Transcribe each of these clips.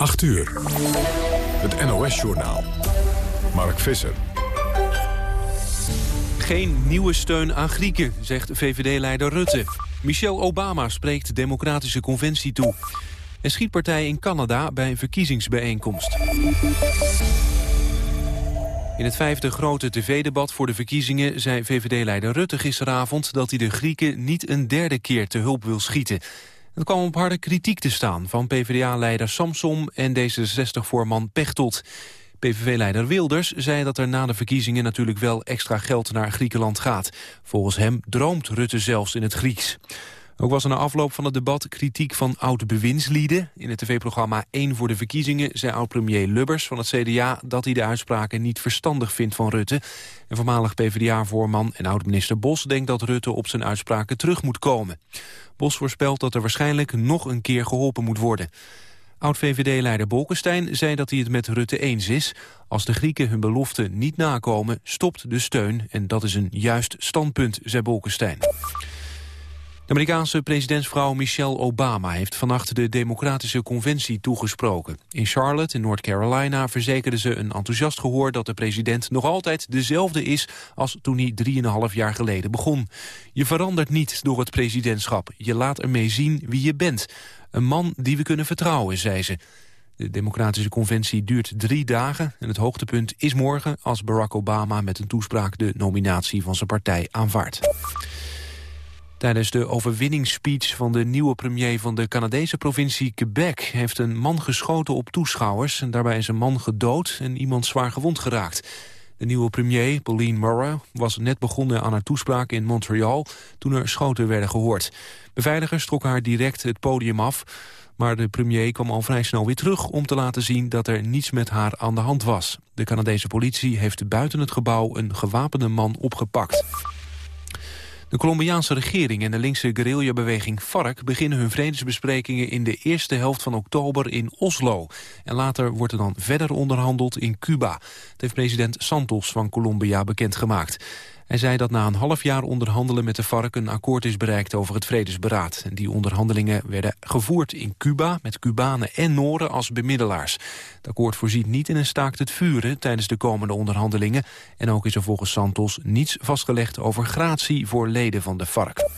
8 uur. Het NOS-journaal. Mark Visser. Geen nieuwe steun aan Grieken, zegt VVD-leider Rutte. Michelle Obama spreekt democratische conventie toe. En schietpartij in Canada bij verkiezingsbijeenkomst. In het vijfde grote tv-debat voor de verkiezingen zei VVD-leider Rutte gisteravond dat hij de Grieken niet een derde keer te hulp wil schieten. Het kwam op harde kritiek te staan van PvdA-leider Samsom en D66-voorman Pechtold. PVV-leider Wilders zei dat er na de verkiezingen natuurlijk wel extra geld naar Griekenland gaat. Volgens hem droomt Rutte zelfs in het Grieks. Ook was er na afloop van het debat kritiek van oude bewindslieden. In het tv-programma 1 voor de verkiezingen zei oud-premier Lubbers van het CDA... dat hij de uitspraken niet verstandig vindt van Rutte. En voormalig PvdA-voorman en oud-minister Bos denkt dat Rutte op zijn uitspraken terug moet komen. Bos voorspelt dat er waarschijnlijk nog een keer geholpen moet worden. Oud-VVD-leider Bolkestein zei dat hij het met Rutte eens is. Als de Grieken hun belofte niet nakomen, stopt de steun. En dat is een juist standpunt, zei Bolkestein. De Amerikaanse presidentsvrouw Michelle Obama heeft vannacht de Democratische Conventie toegesproken. In Charlotte, in North Carolina, verzekerde ze een enthousiast gehoor dat de president nog altijd dezelfde is als toen hij drieënhalf jaar geleden begon. Je verandert niet door het presidentschap. Je laat ermee zien wie je bent. Een man die we kunnen vertrouwen, zei ze. De Democratische Conventie duurt drie dagen en het hoogtepunt is morgen als Barack Obama met een toespraak de nominatie van zijn partij aanvaardt. Tijdens de overwinningsspeech van de nieuwe premier van de Canadese provincie Quebec... heeft een man geschoten op toeschouwers. En daarbij is een man gedood en iemand zwaar gewond geraakt. De nieuwe premier, Pauline Murray, was net begonnen aan haar toespraak in Montreal... toen er schoten werden gehoord. Beveiligers trokken haar direct het podium af... maar de premier kwam al vrij snel weer terug om te laten zien dat er niets met haar aan de hand was. De Canadese politie heeft buiten het gebouw een gewapende man opgepakt. De Colombiaanse regering en de linkse guerrillabeweging FARC beginnen hun vredesbesprekingen in de eerste helft van oktober in Oslo. En later wordt er dan verder onderhandeld in Cuba. Dat heeft president Santos van Colombia bekendgemaakt. Hij zei dat na een half jaar onderhandelen met de FARC een akkoord is bereikt over het vredesberaad. Die onderhandelingen werden gevoerd in Cuba met Cubanen en Noren als bemiddelaars. Het akkoord voorziet niet in een staakt het vuren tijdens de komende onderhandelingen. En ook is er volgens Santos niets vastgelegd over gratie voor leden van de FARC.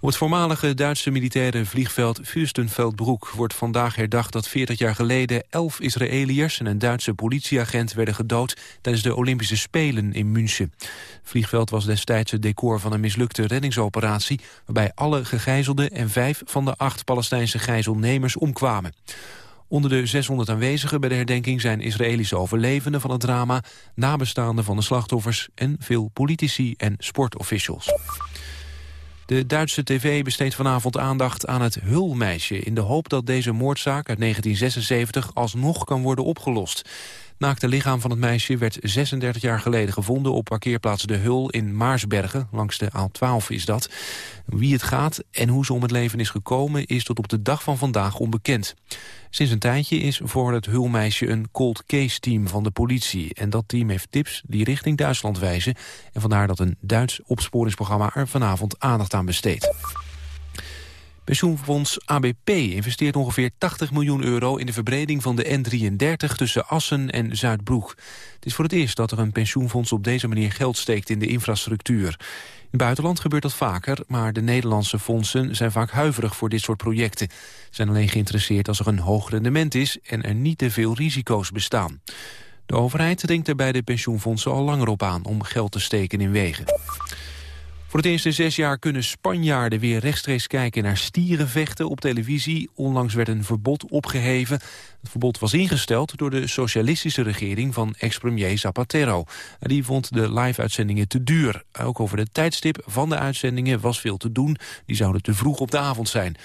Op het voormalige Duitse militaire vliegveld Fürstenfeldbruck wordt vandaag herdacht dat 40 jaar geleden 11 Israëliërs en een Duitse politieagent werden gedood tijdens de Olympische Spelen in München. Het vliegveld was destijds het decor van een mislukte reddingsoperatie waarbij alle gegijzelden en vijf van de acht Palestijnse gijzelnemers omkwamen. Onder de 600 aanwezigen bij de herdenking zijn Israëlische overlevenden van het drama, nabestaanden van de slachtoffers en veel politici en sportofficials. De Duitse tv besteedt vanavond aandacht aan het Hulmeisje... in de hoop dat deze moordzaak uit 1976 alsnog kan worden opgelost naakte lichaam van het meisje werd 36 jaar geleden gevonden... op parkeerplaats De Hul in Maarsbergen, langs de A12 is dat. Wie het gaat en hoe ze om het leven is gekomen... is tot op de dag van vandaag onbekend. Sinds een tijdje is voor het Hulmeisje een cold case team van de politie. En dat team heeft tips die richting Duitsland wijzen. En vandaar dat een Duits opsporingsprogramma er vanavond aandacht aan besteedt. Pensioenfonds ABP investeert ongeveer 80 miljoen euro in de verbreding van de N33 tussen Assen en Zuidbroek. Het is voor het eerst dat er een pensioenfonds op deze manier geld steekt in de infrastructuur. In het buitenland gebeurt dat vaker, maar de Nederlandse fondsen zijn vaak huiverig voor dit soort projecten. Ze zijn alleen geïnteresseerd als er een hoog rendement is en er niet te veel risico's bestaan. De overheid denkt er bij de pensioenfondsen al langer op aan om geld te steken in wegen. Voor het eerst in zes jaar kunnen Spanjaarden weer rechtstreeks kijken naar stierenvechten op televisie. Onlangs werd een verbod opgeheven. Het verbod was ingesteld door de socialistische regering van ex-premier Zapatero. Die vond de live-uitzendingen te duur. Ook over de tijdstip van de uitzendingen was veel te doen. Die zouden te vroeg op de avond zijn.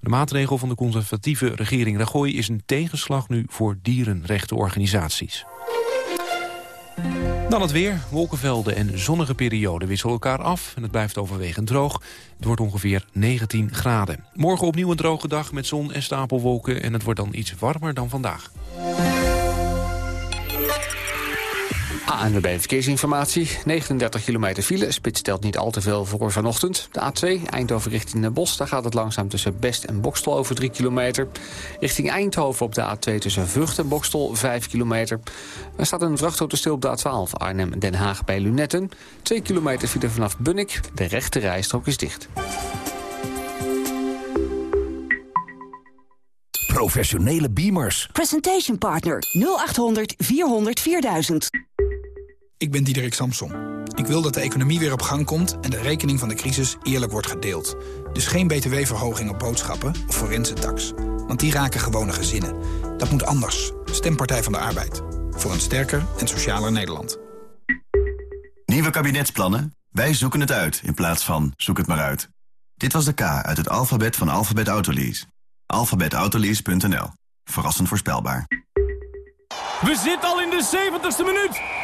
De maatregel van de conservatieve regering Rajoy is een tegenslag nu voor dierenrechtenorganisaties. Dan het weer. Wolkenvelden en zonnige perioden wisselen elkaar af. En het blijft overwegend droog. Het wordt ongeveer 19 graden. Morgen opnieuw een droge dag met zon en stapelwolken. En het wordt dan iets warmer dan vandaag. ANWB Verkeersinformatie. 39 kilometer file. Spits stelt niet al te veel voor vanochtend. De A2, Eindhoven richting Den Bosch. Daar gaat het langzaam tussen Best en Bokstel over 3 kilometer. Richting Eindhoven op de A2 tussen Vught en Bokstel 5 kilometer. Er staat een vrachtauto stil op de A12 Arnhem-Den Haag bij Lunetten. 2 kilometer file vanaf Bunnik. De rechte rijstrook is dicht. Professionele beamers. Presentation Partner 0800 400 4000. Ik ben Diederik Samson. Ik wil dat de economie weer op gang komt en de rekening van de crisis eerlijk wordt gedeeld. Dus geen btw-verhoging op boodschappen of forense tax. Want die raken gewone gezinnen. Dat moet anders. Stem Partij van de Arbeid. Voor een sterker en socialer Nederland. Nieuwe kabinetsplannen? Wij zoeken het uit in plaats van zoek het maar uit. Dit was de K uit het alfabet van Alphabet Autolease. Alphabetautolease.nl. Verrassend voorspelbaar. We zitten al in de 70ste minuut.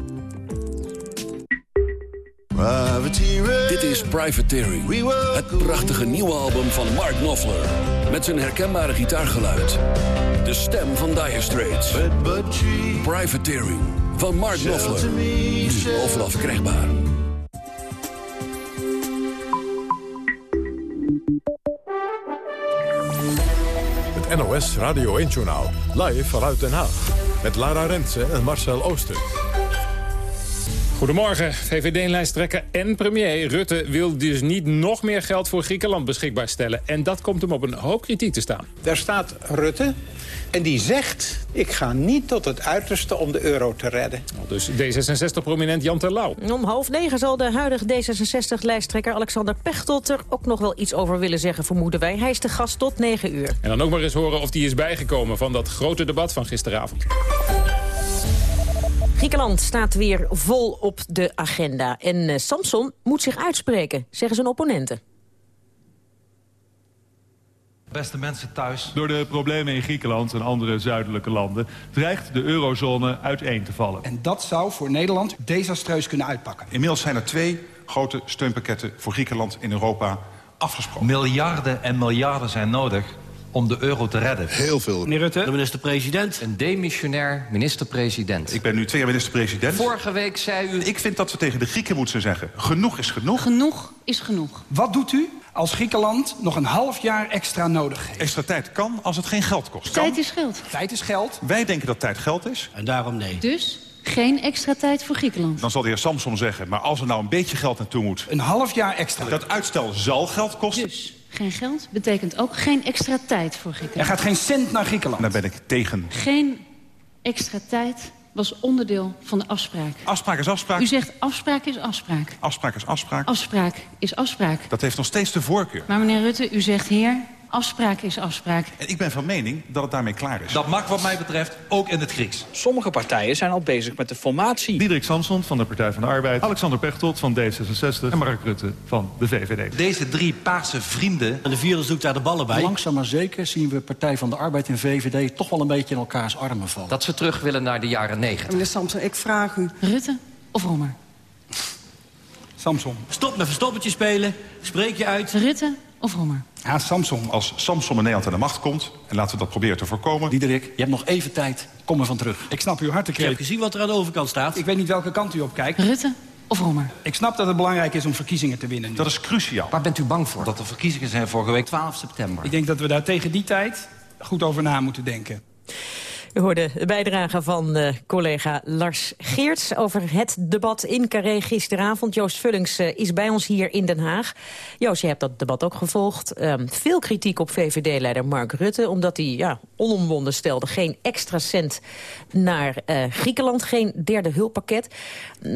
Dit is Privateering, het prachtige nieuwe album van Mark Knopfler. Met zijn herkenbare gitaargeluid. De stem van Dire Straits. Privateering van Mark Knopfler. Nu overal verkrijgbaar. Het NOS Radio 1-journaal. Live vanuit Den Haag. Met Lara Rensen en Marcel Ooster. Goedemorgen. VVD-lijsttrekker en premier Rutte wil dus niet nog meer geld voor Griekenland beschikbaar stellen. En dat komt hem op een hoop kritiek te staan. Daar staat Rutte en die zegt... ik ga niet tot het uiterste om de euro te redden. Dus D66-prominent Jan Terlouw. Om half negen zal de huidige D66-lijsttrekker Alexander Pechtold... er ook nog wel iets over willen zeggen, vermoeden wij. Hij is de gast tot negen uur. En dan ook maar eens horen of die is bijgekomen van dat grote debat van gisteravond. Griekenland staat weer vol op de agenda. En uh, Samson moet zich uitspreken, zeggen zijn opponenten. Beste mensen thuis. Door de problemen in Griekenland en andere zuidelijke landen... dreigt de eurozone uiteen te vallen. En dat zou voor Nederland desastreus kunnen uitpakken. Inmiddels zijn er twee grote steunpakketten voor Griekenland in Europa afgesproken. Miljarden en miljarden zijn nodig om de euro te redden. Heel veel. Meneer Rutte. De minister-president. Een demissionair minister-president. Ik ben nu twee jaar minister-president. Vorige week zei u... Ik vind dat we tegen de Grieken moeten zeggen... genoeg is genoeg. Genoeg is genoeg. Wat doet u als Griekenland nog een half jaar extra nodig heeft? Extra tijd kan als het geen geld kost. Tijd is geld. Tijd is geld. Wij denken dat tijd geld is. En daarom nee. Dus geen extra tijd voor Griekenland. Dan zal de heer Samson zeggen... maar als er nou een beetje geld naartoe moet... Een half jaar extra. Dat uitstel zal geld kosten. Dus geen geld betekent ook geen extra tijd voor Griekenland. Er gaat geen cent naar Griekenland. Daar ben ik tegen. Geen extra tijd was onderdeel van de afspraak. Afspraak is afspraak. U zegt afspraak is afspraak. Afspraak is afspraak. Afspraak is afspraak. Dat heeft nog steeds de voorkeur. Maar meneer Rutte, u zegt heer, afspraak is afspraak. En ik ben van mening dat het daarmee klaar is. Dat mag wat mij betreft ook in het Grieks. Sommige partijen zijn al bezig met de formatie. Diederik Samson van de Partij van de Arbeid. Alexander Pechtold van D66. En Mark Rutte van de VVD. Deze drie paarse vrienden... En de virus doet daar de ballen bij. Langzaam maar zeker zien we Partij van de Arbeid en VVD... toch wel een beetje in elkaars armen vallen. Dat ze terug willen naar de jaren 90. Meneer Samson, ik vraag u... Rutte of Roemer? Samson. Stop met verstoppertje spelen. Spreek je uit. Rutte of Roemer? Ja, Samson. Als Samson in Nederland aan de macht komt... en laten we dat proberen te voorkomen... Diederik, je hebt nog even tijd. Kom er van terug. Ik snap uw hartekreet. Ik heb gezien wat er aan de overkant staat. Ik weet niet welke kant u op kijkt. Rutte of Roemer? Ik snap dat het belangrijk is om verkiezingen te winnen nu. Dat is cruciaal. Waar bent u bang voor? Dat er verkiezingen zijn vorige week 12 september. Ik denk dat we daar tegen die tijd goed over na moeten denken. U hoorde de bijdrage van uh, collega Lars Geerts over het debat in Carré gisteravond. Joost Vullings uh, is bij ons hier in Den Haag. Joost, je hebt dat debat ook gevolgd. Um, veel kritiek op VVD-leider Mark Rutte, omdat hij ja, onomwonden stelde... geen extra cent naar uh, Griekenland, geen derde hulppakket.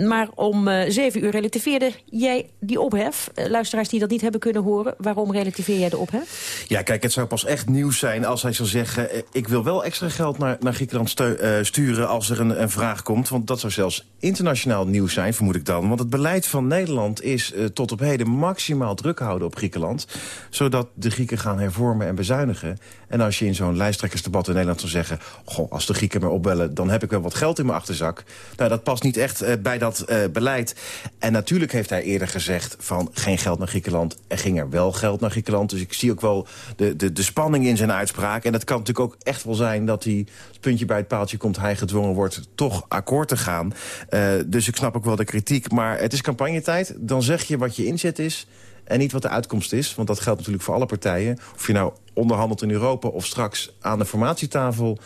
Maar om zeven uur relativeerde jij die ophef. luisteraars die dat niet hebben kunnen horen, waarom relativeer jij de ophef? Ja, kijk, het zou pas echt nieuws zijn als hij zou zeggen... ik wil wel extra geld naar naar Griekenland uh, sturen als er een, een, vraag komt. Want dat zou zelfs internationaal nieuws zijn, vermoed ik dan. Want het beleid van Nederland is uh, tot op heden maximaal druk houden op Griekenland. Zodat de Grieken gaan hervormen en bezuinigen. En als je in zo'n lijsttrekkersdebat in Nederland zou zeggen... Goh, als de Grieken me opbellen, dan heb ik wel wat geld in mijn achterzak. Nou, dat past niet echt uh, bij dat beleid. En natuurlijk heeft hij eerder gezegd van geen geld naar Griekenland. Er ging er wel geld naar Griekenland. Dus ik zie ook wel de, de, de spanning in zijn uitspraak. En het kan natuurlijk ook echt wel zijn dat hij puntje bij het paaltje komt... hij gedwongen wordt toch akkoord te gaan. Uh, dus ik snap ook wel de kritiek. Maar het is campagnetijd. Dan zeg je wat je inzet is en niet wat de uitkomst is. Want dat geldt natuurlijk voor alle partijen. Of je nou onderhandelt in Europa of straks aan de formatietafel...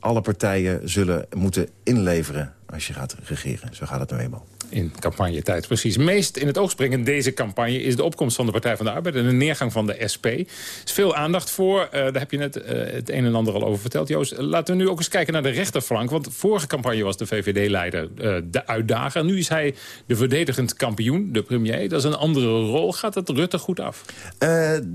alle partijen zullen moeten inleveren als je gaat regeren. Zo gaat het nou eenmaal in campagnetijd. Precies. Meest in het oog springend deze campagne is de opkomst van de Partij van de Arbeid... en de neergang van de SP. Er is veel aandacht voor. Uh, daar heb je net uh, het een en ander al over verteld, Joost. Laten we nu ook eens kijken naar de rechterflank. Want vorige campagne was de VVD-leider uh, de uitdager. Nu is hij de verdedigend kampioen, de premier. Dat is een andere rol. Gaat het Rutte goed af?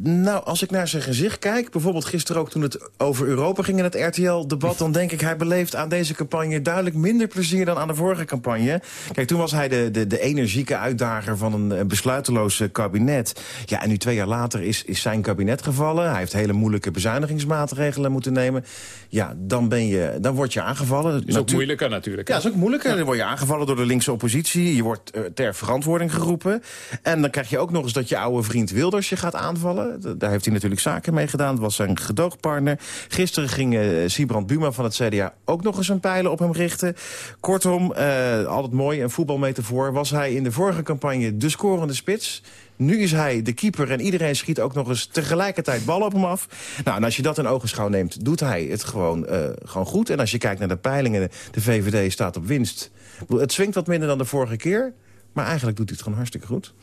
nou, als ik naar zijn gezicht kijk... bijvoorbeeld gisteren ook toen het over Europa ging in het RTL-debat... dan denk ik, hij beleeft aan deze campagne duidelijk minder plezier dan aan de vorige campagne. Kijk, toen was hij de, de, de energieke uitdager van een besluiteloos kabinet. Ja, en nu twee jaar later is, is zijn kabinet gevallen. Hij heeft hele moeilijke bezuinigingsmaatregelen moeten nemen. Ja, dan, ben je, dan word je aangevallen. Dat is ook moeilijker natuurlijk. Ja, dat is ook moeilijker. Dan word je aangevallen door de linkse oppositie. Je wordt ter verantwoording geroepen. En dan krijg je ook nog eens dat je oude vriend Wilders je gaat aanvallen. Daar heeft hij natuurlijk zaken mee gedaan. Dat was zijn gedoogpartner. Gisteren ging uh, Siebrand Buma van het CDA ook nog eens een pijlen op hem richten. Kortom, uh, altijd mooi en voetbal voor was hij in de vorige campagne de scorende spits. Nu is hij de keeper en iedereen schiet ook nog eens tegelijkertijd bal op hem af. Nou, en als je dat in ogenschouw neemt, doet hij het gewoon, uh, gewoon goed. En als je kijkt naar de peilingen, de VVD staat op winst. Het swingt wat minder dan de vorige keer. Maar eigenlijk doet hij het gewoon hartstikke goed.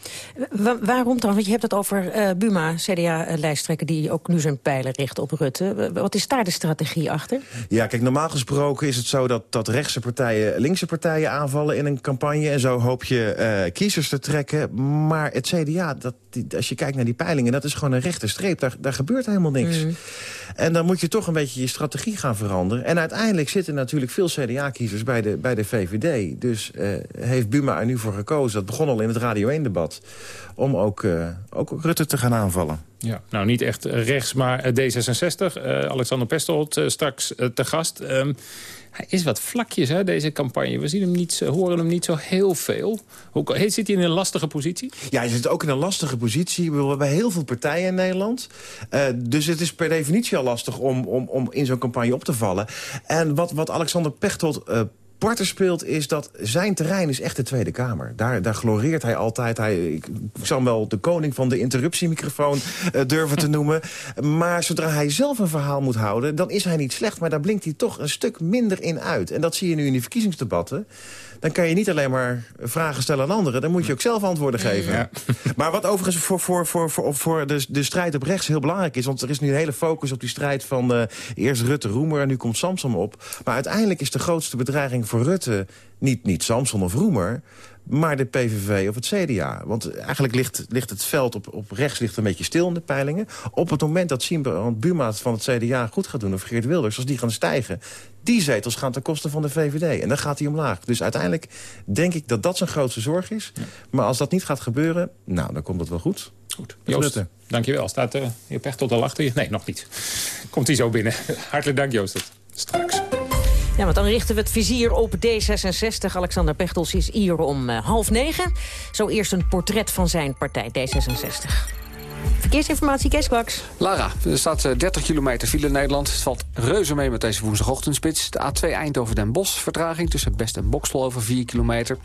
waarom dan? Want je hebt het over uh, Buma, CDA-lijsttrekker... die ook nu zijn pijlen richt op Rutte. Wat is daar de strategie achter? Ja, kijk, normaal gesproken is het zo dat, dat rechtse partijen... linkse partijen aanvallen in een campagne... en zo hoop je uh, kiezers te trekken. Maar het CDA, dat, die, als je kijkt naar die peilingen... dat is gewoon een rechte streep. Daar, daar gebeurt helemaal niks. Mm. En dan moet je toch een beetje je strategie gaan veranderen. En uiteindelijk zitten natuurlijk veel CDA-kiezers bij de, bij de VVD. Dus uh, heeft Buma er nu voor gekozen dat begon al in het Radio 1-debat... om ook, uh, ook Rutte te gaan aanvallen. Ja, nou niet echt rechts, maar D66. Uh, Alexander Pestelt uh, straks te gast. Um, hij is wat vlakjes, hè, deze campagne. We zien hem niet, horen hem niet zo heel veel. Hoe, zit hij in een lastige positie? Ja, hij zit ook in een lastige positie. We hebben heel veel partijen in Nederland. Uh, dus het is per definitie al lastig om, om, om in zo'n campagne op te vallen. En wat, wat Alexander Pechtold uh, Parter speelt is dat zijn terrein is echt de Tweede Kamer. Daar, daar gloreert hij altijd. Hij, ik zou hem wel de koning van de interruptiemicrofoon uh, durven te noemen. Maar zodra hij zelf een verhaal moet houden, dan is hij niet slecht. Maar daar blinkt hij toch een stuk minder in uit. En dat zie je nu in die verkiezingsdebatten dan kan je niet alleen maar vragen stellen aan anderen. Dan moet je ook zelf antwoorden geven. Ja. Maar wat overigens voor, voor, voor, voor, voor de, de strijd op rechts heel belangrijk is... want er is nu een hele focus op die strijd van uh, eerst Rutte, Roemer... en nu komt Samson op. Maar uiteindelijk is de grootste bedreiging voor Rutte... niet, niet Samson of Roemer maar de PVV of het CDA. Want eigenlijk ligt, ligt het veld op, op rechts ligt een beetje stil in de peilingen. Op het moment dat Siembrand Buma van het CDA goed gaat doen... of Geert Wilders, als die gaan stijgen... die zetels gaan ten koste van de VVD. En dan gaat hij omlaag. Dus uiteindelijk denk ik dat dat zijn grootste zorg is. Maar als dat niet gaat gebeuren, nou, dan komt het wel goed. Goed. Joost, dankjewel. Staat uh, heer Pechtold al achter je? Nee, nog niet. Komt hij zo binnen. Hartelijk dank, Joost. Tot straks. Ja, want dan richten we het vizier op D66. Alexander Pechtols is hier om uh, half negen. Zo eerst een portret van zijn partij D66. Verkeersinformatie, Kees Kwaks. Lara, er staat 30 eh, kilometer file in Nederland. Het valt reuze mee met deze woensdagochtendspits. De A2 Eindhoven-Den Bosch, vertraging tussen Best en Boksel over 4 kilometer.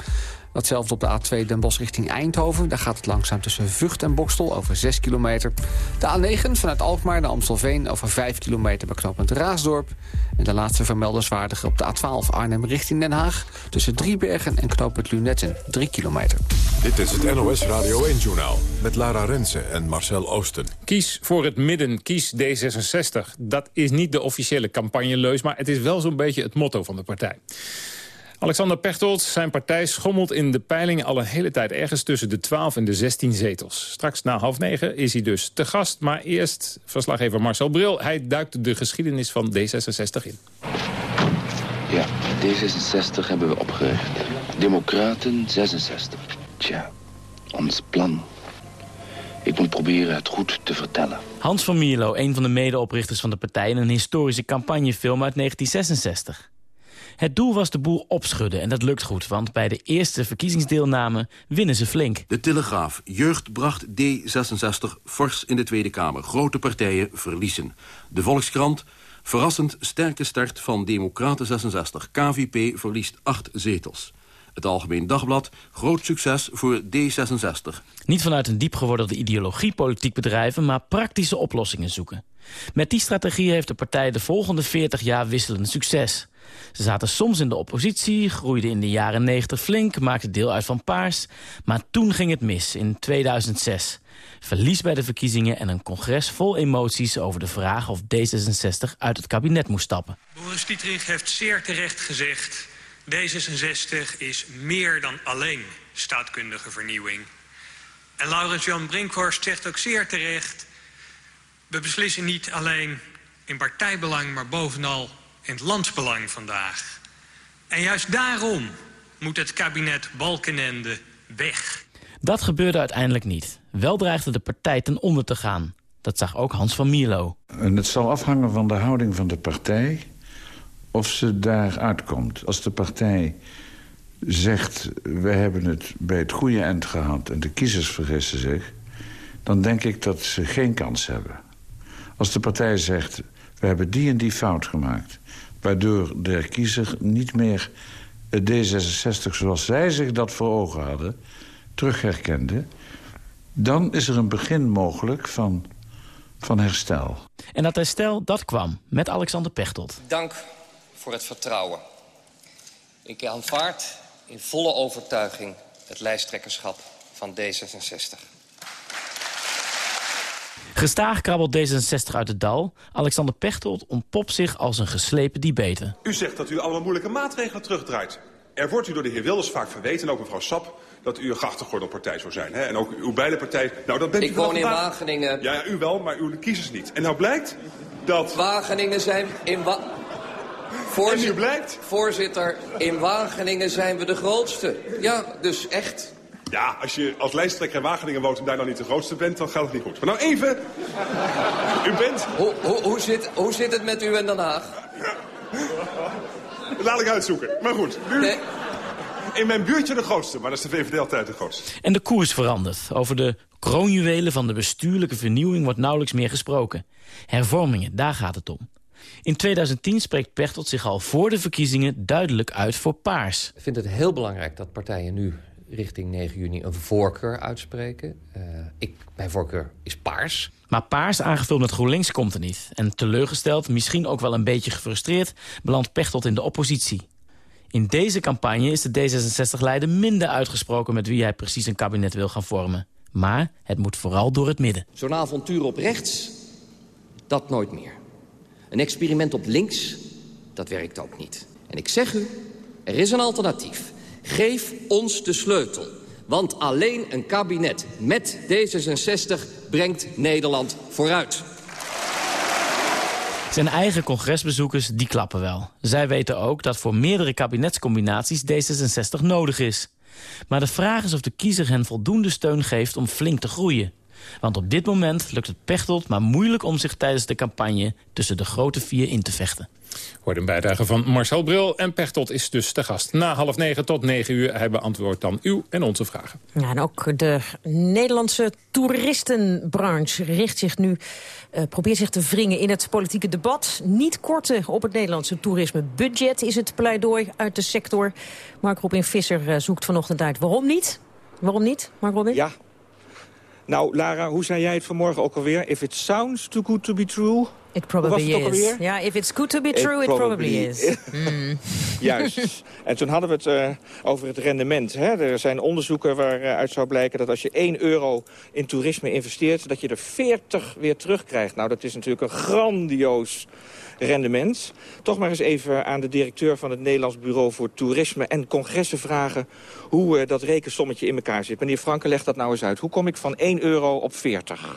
Datzelfde op de A2 Den Bosch richting Eindhoven. Daar gaat het langzaam tussen Vught en Bokstel over 6 kilometer. De A9 vanuit Alkmaar naar Amstelveen over 5 kilometer bij knooppunt Raasdorp. En de laatste vermelderswaardige op de A12 Arnhem richting Den Haag... tussen Driebergen en knooppunt Lunetten 3 kilometer. Dit is het NOS Radio 1-journaal met Lara Rensen en Marcel Oosten. Kies voor het midden, kies D66. Dat is niet de officiële campagneleus, maar het is wel zo'n beetje het motto van de partij. Alexander Pechtold, zijn partij schommelt in de peilingen al een hele tijd ergens tussen de 12 en de 16 zetels. Straks na half negen is hij dus te gast, maar eerst verslaggever Marcel Bril. Hij duikt de geschiedenis van D66 in. Ja, D66 hebben we opgericht. Democraten 66. Tja, ons plan. Ik moet proberen het goed te vertellen. Hans van Mierlo, een van de medeoprichters van de partij... in een historische campagnefilm uit 1966. Het doel was de boel opschudden en dat lukt goed... want bij de eerste verkiezingsdeelname winnen ze flink. De Telegraaf. Jeugd bracht D66 fors in de Tweede Kamer. Grote partijen verliezen. De Volkskrant. Verrassend sterke start van Democraten 66. KVP verliest acht zetels. Het Algemeen Dagblad, groot succes voor D66. Niet vanuit een diep gewordelde ideologie politiek bedrijven... maar praktische oplossingen zoeken. Met die strategie heeft de partij de volgende 40 jaar wisselend succes. Ze zaten soms in de oppositie, groeiden in de jaren 90 flink... maakten deel uit van Paars. Maar toen ging het mis, in 2006. Verlies bij de verkiezingen en een congres vol emoties... over de vraag of D66 uit het kabinet moest stappen. Boris Dietrich heeft zeer terecht gezegd... D66 is meer dan alleen staatkundige vernieuwing. En Laurens-Jan Brinkhorst zegt ook zeer terecht... we beslissen niet alleen in partijbelang, maar bovenal in het landsbelang vandaag. En juist daarom moet het kabinet Balkenende weg. Dat gebeurde uiteindelijk niet. Wel dreigde de partij ten onder te gaan. Dat zag ook Hans van Mierlo. En het zal afhangen van de houding van de partij of ze daar uitkomt. Als de partij zegt, we hebben het bij het goede eind gehad... en de kiezers vergissen zich, dan denk ik dat ze geen kans hebben. Als de partij zegt, we hebben die en die fout gemaakt... waardoor de kiezer niet meer het D66 zoals zij zich dat voor ogen hadden... terug herkende, dan is er een begin mogelijk van, van herstel. En dat herstel, dat kwam met Alexander Pechtold. Dank voor het vertrouwen. Ik aanvaard in volle overtuiging het lijsttrekkerschap van D66. Gestaag krabbelt D66 uit het dal. Alexander Pechtold ontpopt zich als een geslepen debater. U zegt dat u allemaal moeilijke maatregelen terugdraait. Er wordt u door de heer Wilders vaak verweten, en ook mevrouw Sap... dat u een grachtengordelpartij zou zijn. Hè? En ook uw beide partij. Nou, dat bent Ik u woon in vandaag. Wageningen. Ja, ja, u wel, maar uw kiezers niet. En nou blijkt dat... Wageningen zijn in Wa En nu blijkt? Voorzitter, in Wageningen zijn we de grootste. Ja, dus echt. Ja, als je als lijsttrekker in Wageningen woont en daar dan niet de grootste bent, dan gaat het niet goed. Maar nou even, u bent... Hoe, hoe, hoe, zit, hoe zit het met u in Den Haag? Laat ik uitzoeken. Maar goed, nu... In mijn buurtje de grootste, maar dat is de VVD altijd de grootste. En de koers verandert. Over de kroonjuwelen van de bestuurlijke vernieuwing wordt nauwelijks meer gesproken. Hervormingen, daar gaat het om. In 2010 spreekt Pechtold zich al voor de verkiezingen duidelijk uit voor paars. Ik vind het heel belangrijk dat partijen nu richting 9 juni een voorkeur uitspreken. Uh, ik, mijn voorkeur is paars. Maar paars aangevuld met GroenLinks komt er niet. En teleurgesteld, misschien ook wel een beetje gefrustreerd... belandt Pechtold in de oppositie. In deze campagne is de D66-leider minder uitgesproken... met wie hij precies een kabinet wil gaan vormen. Maar het moet vooral door het midden. Zo'n avontuur op rechts, dat nooit meer. Een experiment op links, dat werkt ook niet. En ik zeg u, er is een alternatief. Geef ons de sleutel. Want alleen een kabinet met D66 brengt Nederland vooruit. Zijn eigen congresbezoekers, die klappen wel. Zij weten ook dat voor meerdere kabinetscombinaties D66 nodig is. Maar de vraag is of de kiezer hen voldoende steun geeft om flink te groeien. Want op dit moment lukt het Pechtold maar moeilijk om zich tijdens de campagne tussen de grote vier in te vechten. Hoort een bijdrage van Marcel Bril. En Pechtold is dus de gast. Na half negen tot negen uur. Hij beantwoordt dan uw en onze vragen. Ja, en ook de Nederlandse toeristenbranche richt zich nu, uh, probeert zich te wringen in het politieke debat. Niet korten op het Nederlandse toerismebudget is het pleidooi uit de sector. Mark Robin Visser uh, zoekt vanochtend uit waarom niet. Waarom niet, Mark Robin? Ja. Nou, Lara, hoe zei jij het vanmorgen ook alweer? If it sounds too good to be true... It probably is. Ja, if it's good to be true, it, probably, is. mm. Juist. En toen hadden we het uh, over het rendement. Hè. Er zijn onderzoeken waaruit zou blijken dat als je 1 euro in toerisme investeert... dat je er 40 weer terugkrijgt. Nou, dat is natuurlijk een grandioos rendement. Toch maar eens even aan de directeur van het Nederlands Bureau voor Toerisme en Congressen vragen hoe uh, dat rekensommetje in elkaar zit. Meneer Franke, leg dat nou eens uit. Hoe kom ik van 1 euro op 40?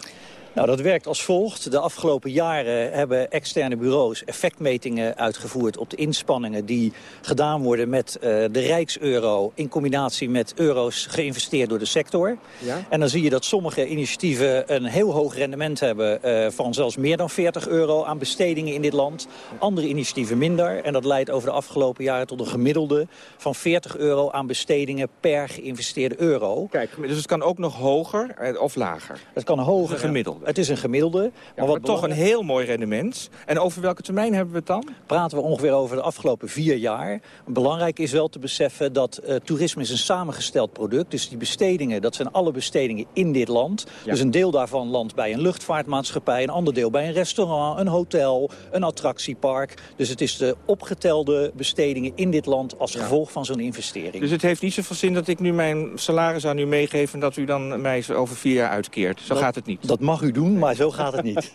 Nou, dat werkt als volgt. De afgelopen jaren hebben externe bureaus effectmetingen uitgevoerd op de inspanningen die gedaan worden met uh, de Rijkseuro in combinatie met euro's geïnvesteerd door de sector. Ja? En dan zie je dat sommige initiatieven een heel hoog rendement hebben uh, van zelfs meer dan 40 euro aan bestedingen in dit land. Andere initiatieven minder. En dat leidt over de afgelopen jaren tot een gemiddelde van 40 euro aan bestedingen per geïnvesteerde euro. Kijk, dus het kan ook nog hoger eh, of lager? Het kan hoger. Gemiddeld. Het is een gemiddelde. Maar, wat toch een heel mooi rendement. En over welke termijn hebben we het dan? Praten we ongeveer over de afgelopen vier jaar. Belangrijk is wel te beseffen dat uh, toerisme is een samengesteld product. Dus die bestedingen, dat zijn alle bestedingen in dit land. Ja. Dus een deel daarvan landt bij een luchtvaartmaatschappij. Een ander deel bij een restaurant, een hotel, een attractiepark. Dus het is de opgetelde bestedingen in dit land als ja. gevolg van zo'n investering. Dus het heeft niet zoveel zin dat ik nu mijn salaris aan u meegeef... en dat u dan mij over vier jaar uitkeert. Zo dat, gaat het niet. Dat mag u doen, maar zo gaat het niet.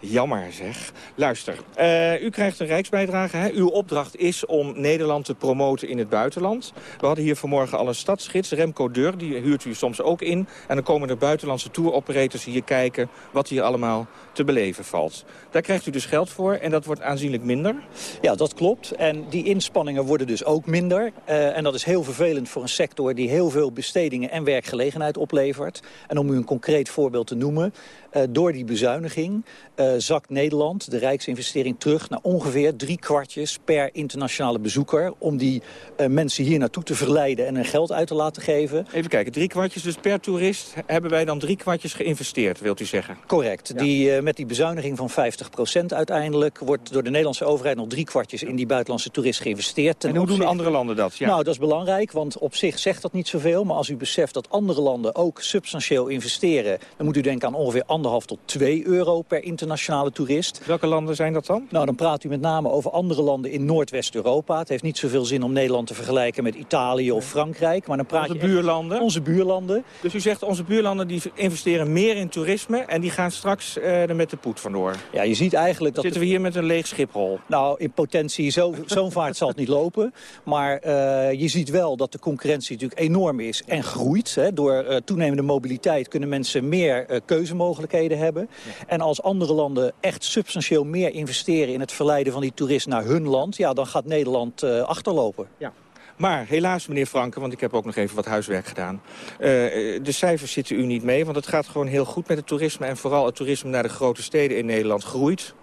Jammer zeg. Luister, uh, u krijgt een rijksbijdrage. Hè? Uw opdracht is om Nederland te promoten in het buitenland. We hadden hier vanmorgen al een stadsgids, Remco Deur. Die huurt u soms ook in. En dan komen er buitenlandse touroperators hier kijken... wat hier allemaal te beleven valt. Daar krijgt u dus geld voor en dat wordt aanzienlijk minder. Ja, dat klopt. En die inspanningen worden dus ook minder. Uh, en dat is heel vervelend voor een sector die heel veel bestedingen en werkgelegenheid oplevert. En om u een concreet voorbeeld te noemen... Uh, door die bezuiniging uh, zakt Nederland, de rijksinvestering, terug naar ongeveer drie kwartjes per internationale bezoeker. Om die uh, mensen hier naartoe te verleiden en hun geld uit te laten geven. Even kijken, drie kwartjes dus per toerist hebben wij dan drie kwartjes geïnvesteerd, wilt u zeggen? Correct. Ja. Die, met die bezuiniging van 50% uiteindelijk wordt door de Nederlandse overheid nog drie kwartjes in die buitenlandse toerist geïnvesteerd. En, en hoe doen zich... andere landen dat? Ja. Nou, dat is belangrijk, want op zich zegt dat niet zoveel. Maar als u beseft dat andere landen ook substantieel investeren, dan moet u denken aan ongeveer anderhalf tot 2 euro per internationale toerist. Welke landen zijn dat dan? Nou, dan praat u met name over andere landen in Noordwest-Europa. Het heeft niet zoveel zin om Nederland te vergelijken met Italië of Frankrijk. Maar dan praat onze je buurlanden? Onze buurlanden. Dus u zegt onze buurlanden die investeren meer in toerisme... en die gaan straks uh, er met de poet vandoor. Ja, je ziet eigenlijk dat... Zitten we hier met een leeg Schiphol? Nou, in potentie, zo'n zo vaart zal het niet lopen. Maar uh, je ziet wel dat de concurrentie natuurlijk enorm is en groeit. Hè. Door uh, toenemende mobiliteit kunnen mensen meer uh, keuzemogelijkheden hebben. En als andere landen echt substantieel meer investeren in het verleiden van die toerist naar hun land... ja, dan gaat Nederland uh, achterlopen. Ja. Maar helaas, meneer Franke, want ik heb ook nog even wat huiswerk gedaan. Uh, de cijfers zitten u niet mee, want het gaat gewoon heel goed met het toerisme... en vooral het toerisme naar de grote steden in Nederland groeit.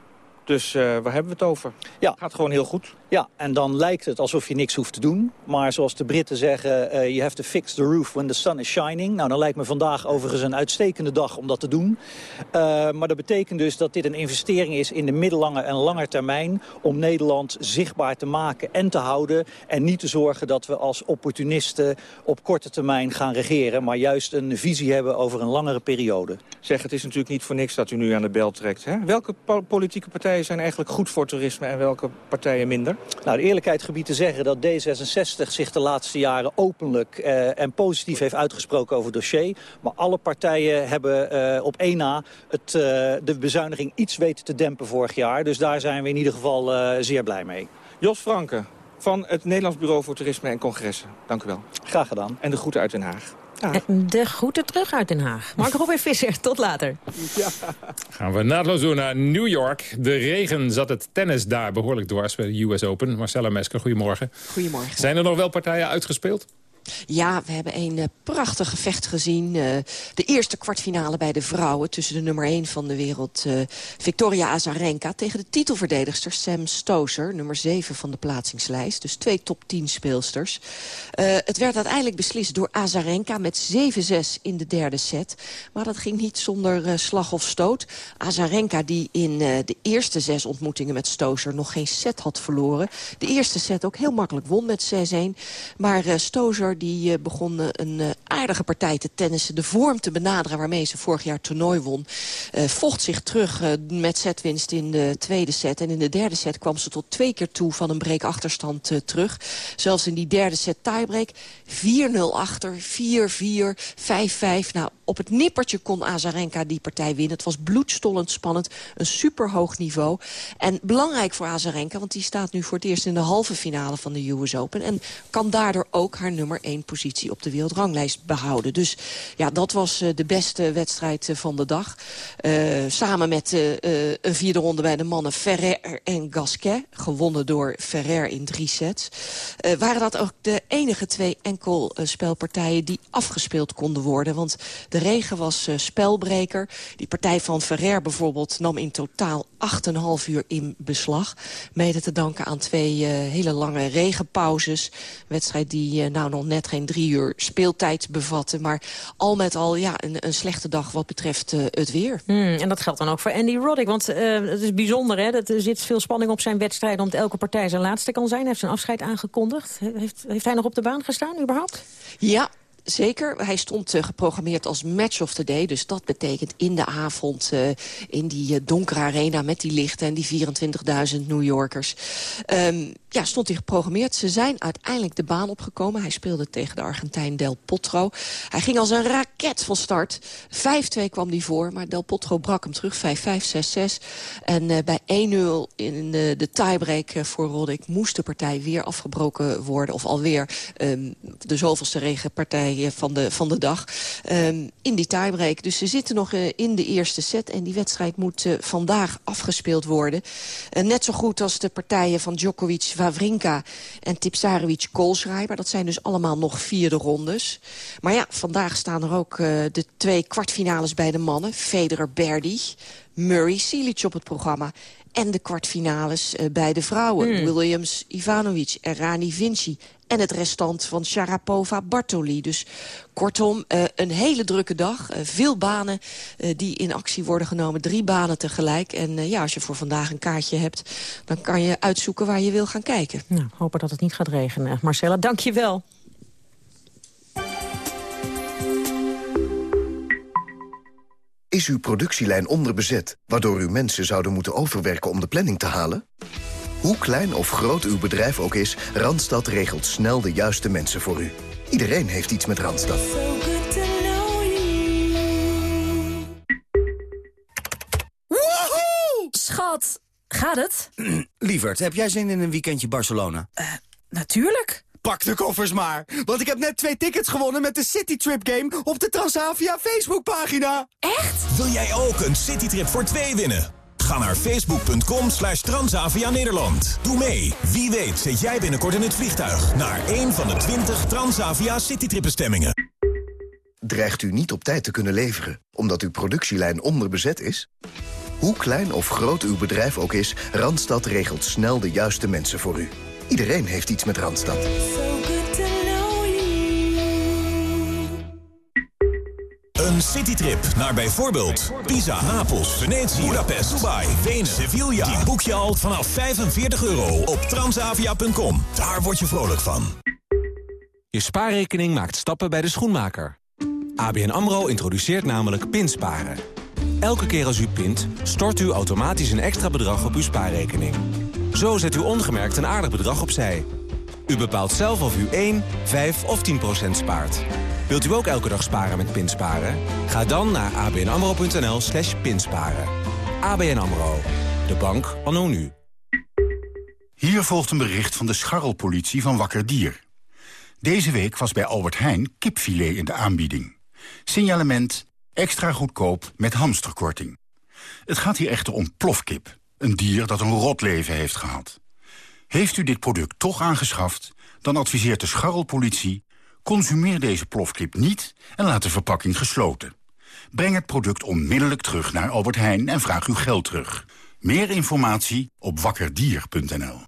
Dus uh, waar hebben we het over? Ja. Het gaat gewoon heel goed. Ja, en dan lijkt het alsof je niks hoeft te doen. Maar zoals de Britten zeggen, uh, you have to fix the roof when the sun is shining. Nou, dan lijkt me vandaag overigens een uitstekende dag om dat te doen. Uh, maar dat betekent dus dat dit een investering is in de middellange en lange termijn... om Nederland zichtbaar te maken en te houden. En niet te zorgen dat we als opportunisten op korte termijn gaan regeren... maar juist een visie hebben over een langere periode. Zeg, het is natuurlijk niet voor niks dat u nu aan de bel trekt. Hè? Welke po politieke partijen zijn eigenlijk goed voor toerisme en welke partijen minder? Nou, de eerlijkheid gebied te zeggen dat D66 zich de laatste jaren openlijk uh, en positief heeft uitgesproken over het dossier. Maar alle partijen hebben uh, op één na het, uh, de bezuiniging iets weten te dempen vorig jaar. Dus daar zijn we in ieder geval zeer blij mee. Jos Franke van het Nederlands Bureau voor Toerisme en Congressen. Dank u wel. Graag gedaan. En de groeten uit Den Haag. De groeten terug uit Den Haag. Mark Robin Visser, tot later. Ja. Gaan we naadloos door naar New York. De regen zat het tennis daar behoorlijk dwars bij de US Open. Marcella Mesker, goedemorgen. Goedemorgen. Zijn er nog wel partijen uitgespeeld? Ja, we hebben een uh, prachtig gevecht gezien. Uh, de eerste kwartfinale bij de vrouwen tussen de nummer 1 van de wereld... Uh, Victoria Azarenka tegen de titelverdedigster Sam Stozer... nummer 7 van de plaatsingslijst, dus twee top 10 speelsters. het werd uiteindelijk beslist door Azarenka met 7-6 in de derde set. Maar dat ging niet zonder slag of stoot. Azarenka die in de eerste zes ontmoetingen met Stozer... nog geen set had verloren. De eerste set ook heel makkelijk won met 6-1. Maar Die uh, begon een uh, aardige partij te tennissen. De vorm te benaderen waarmee ze vorig jaar toernooi won. vocht zich terug met setwinst in de tweede set. En in de derde set kwam ze tot twee keer toe van een breakachterstand terug. Zelfs in die derde set tiebreak 4-0 achter, 4-4, 5-5. Nou, op het nippertje kon Azarenka die partij winnen. Het was bloedstollend spannend, een superhoog niveau. En belangrijk voor Azarenka, want die staat nu voor het eerst in de halve finale van de US Open. En kan daardoor ook haar nummer 1 positie op de wereldranglijst behouden. Dus ja, dat was uh, de beste wedstrijd uh, van de dag. Uh, samen met een vierde ronde bij de mannen Ferrer en Gasquet. Gewonnen door Ferrer in drie sets. waren dat ook de enige twee enkelspelpartijen die afgespeeld konden worden. Want de regen was uh, spelbreker. Die partij van Ferrer bijvoorbeeld nam in totaal 8,5 uur in beslag. Mede te danken aan twee uh, hele lange regenpauzes. Wedstrijd die uh, nou nog net geen drie uur speeltijd bevatte. Maar al met al ja, een, een slechte dag wat betreft het weer. Hmm, en dat geldt dan ook voor Andy Roddick. Want het is bijzonder, hè? er zit veel spanning op zijn wedstrijd... omdat elke partij zijn laatste kan zijn. Hij heeft zijn afscheid aangekondigd. Heeft, heeft hij nog op de baan gestaan überhaupt? Ja, Zeker. Hij stond uh, geprogrammeerd als match of the day. Dus dat betekent in de avond uh, in die uh, donkere arena met die lichten... en die 24.000 New Yorkers. Um, ja, stond hij geprogrammeerd. Ze zijn uiteindelijk de baan opgekomen. Hij speelde tegen de Argentijn Del Potro. Hij ging als een raket van start. 5-2 kwam hij voor, maar Del Potro brak hem terug. 5-5, 6-6. En bij 1-0 in de, tiebreak voor Roddick... moest de partij weer afgebroken worden. Of alweer um, de zoveelste regenpartij van de, van de dag. Um, in die tiebreak. Dus ze zitten nog uh, in de eerste set. En die wedstrijd moet uh, vandaag afgespeeld worden. Uh, net zo goed als de partijen van Djokovic, Wawrinka en Tipsarevic, Koolschreiber. Dat zijn dus allemaal nog vierde rondes. Maar ja, vandaag staan er ook de twee kwartfinales bij de mannen. Federer, Berdy, Murray, Silic op het programma en de kwartfinales uh, bij de vrouwen. Mm. Williams, Ivanovic en Rani Vinci. En het restant van Sharapova, Bartoli. Dus kortom, uh, een hele drukke dag. Uh, veel banen die in actie worden genomen. Drie banen tegelijk. En ja, als je voor vandaag een kaartje hebt... dan kan je uitzoeken waar je wil gaan kijken. Nou, hopen dat het niet gaat regenen. Marcella, dank je wel. Is uw productielijn onderbezet, waardoor uw mensen zouden moeten overwerken om de planning te halen? Hoe klein of groot uw bedrijf ook is, Randstad regelt snel de juiste mensen voor u. Iedereen heeft iets met Randstad. Woehoe! Schat, gaat het? Lieverd, heb jij zin in een weekendje Barcelona? Uh, natuurlijk. Pak de koffers maar, want ik heb net twee tickets gewonnen met de Citytrip Game op de Transavia Facebookpagina. Echt? Wil jij ook een Citytrip voor twee winnen? Ga naar facebook.com slash Transavia Nederland. Doe mee. Wie weet zit jij binnenkort in het vliegtuig naar een van de 20 Transavia Citytrip-bestemmingen. Dreigt u niet op tijd te kunnen leveren omdat uw productielijn onderbezet is? Hoe klein of groot uw bedrijf ook is, Randstad regelt snel de juiste mensen voor u. Iedereen heeft iets met Randstad. Een citytrip naar bijvoorbeeld Pisa, Napels, Venetië, Budapest, Dubai, Wenen, Sevilla. Die boek je al vanaf 45 euro op transavia.com. Daar word je vrolijk van. Je spaarrekening maakt stappen bij de schoenmaker. ABN AMRO introduceert namelijk pinsparen. Elke keer als u pint, stort u automatisch een extra bedrag op uw spaarrekening. Zo zet u ongemerkt een aardig bedrag opzij. U bepaalt zelf of u 1, 5 of 10 procent spaart. Wilt u ook elke dag sparen met Pinsparen? Ga dan naar abnamro.nl slash pinsparen. ABN AMRO. De bank anno nu. Hier volgt een bericht van de scharrelpolitie van Wakker Dier. Deze week was bij Albert Heijn kipfilet in de aanbieding. Signalement extra goedkoop met hamsterkorting. Het gaat hier echter om plofkip, een dier dat een rot leven heeft gehad. Heeft u dit product toch aangeschaft, dan adviseert de scharrelpolitie Consumeer deze plofkip niet en laat de verpakking gesloten. Breng het product onmiddellijk terug naar Albert Heijn en vraag uw geld terug. Meer informatie op wakkerdier.nl.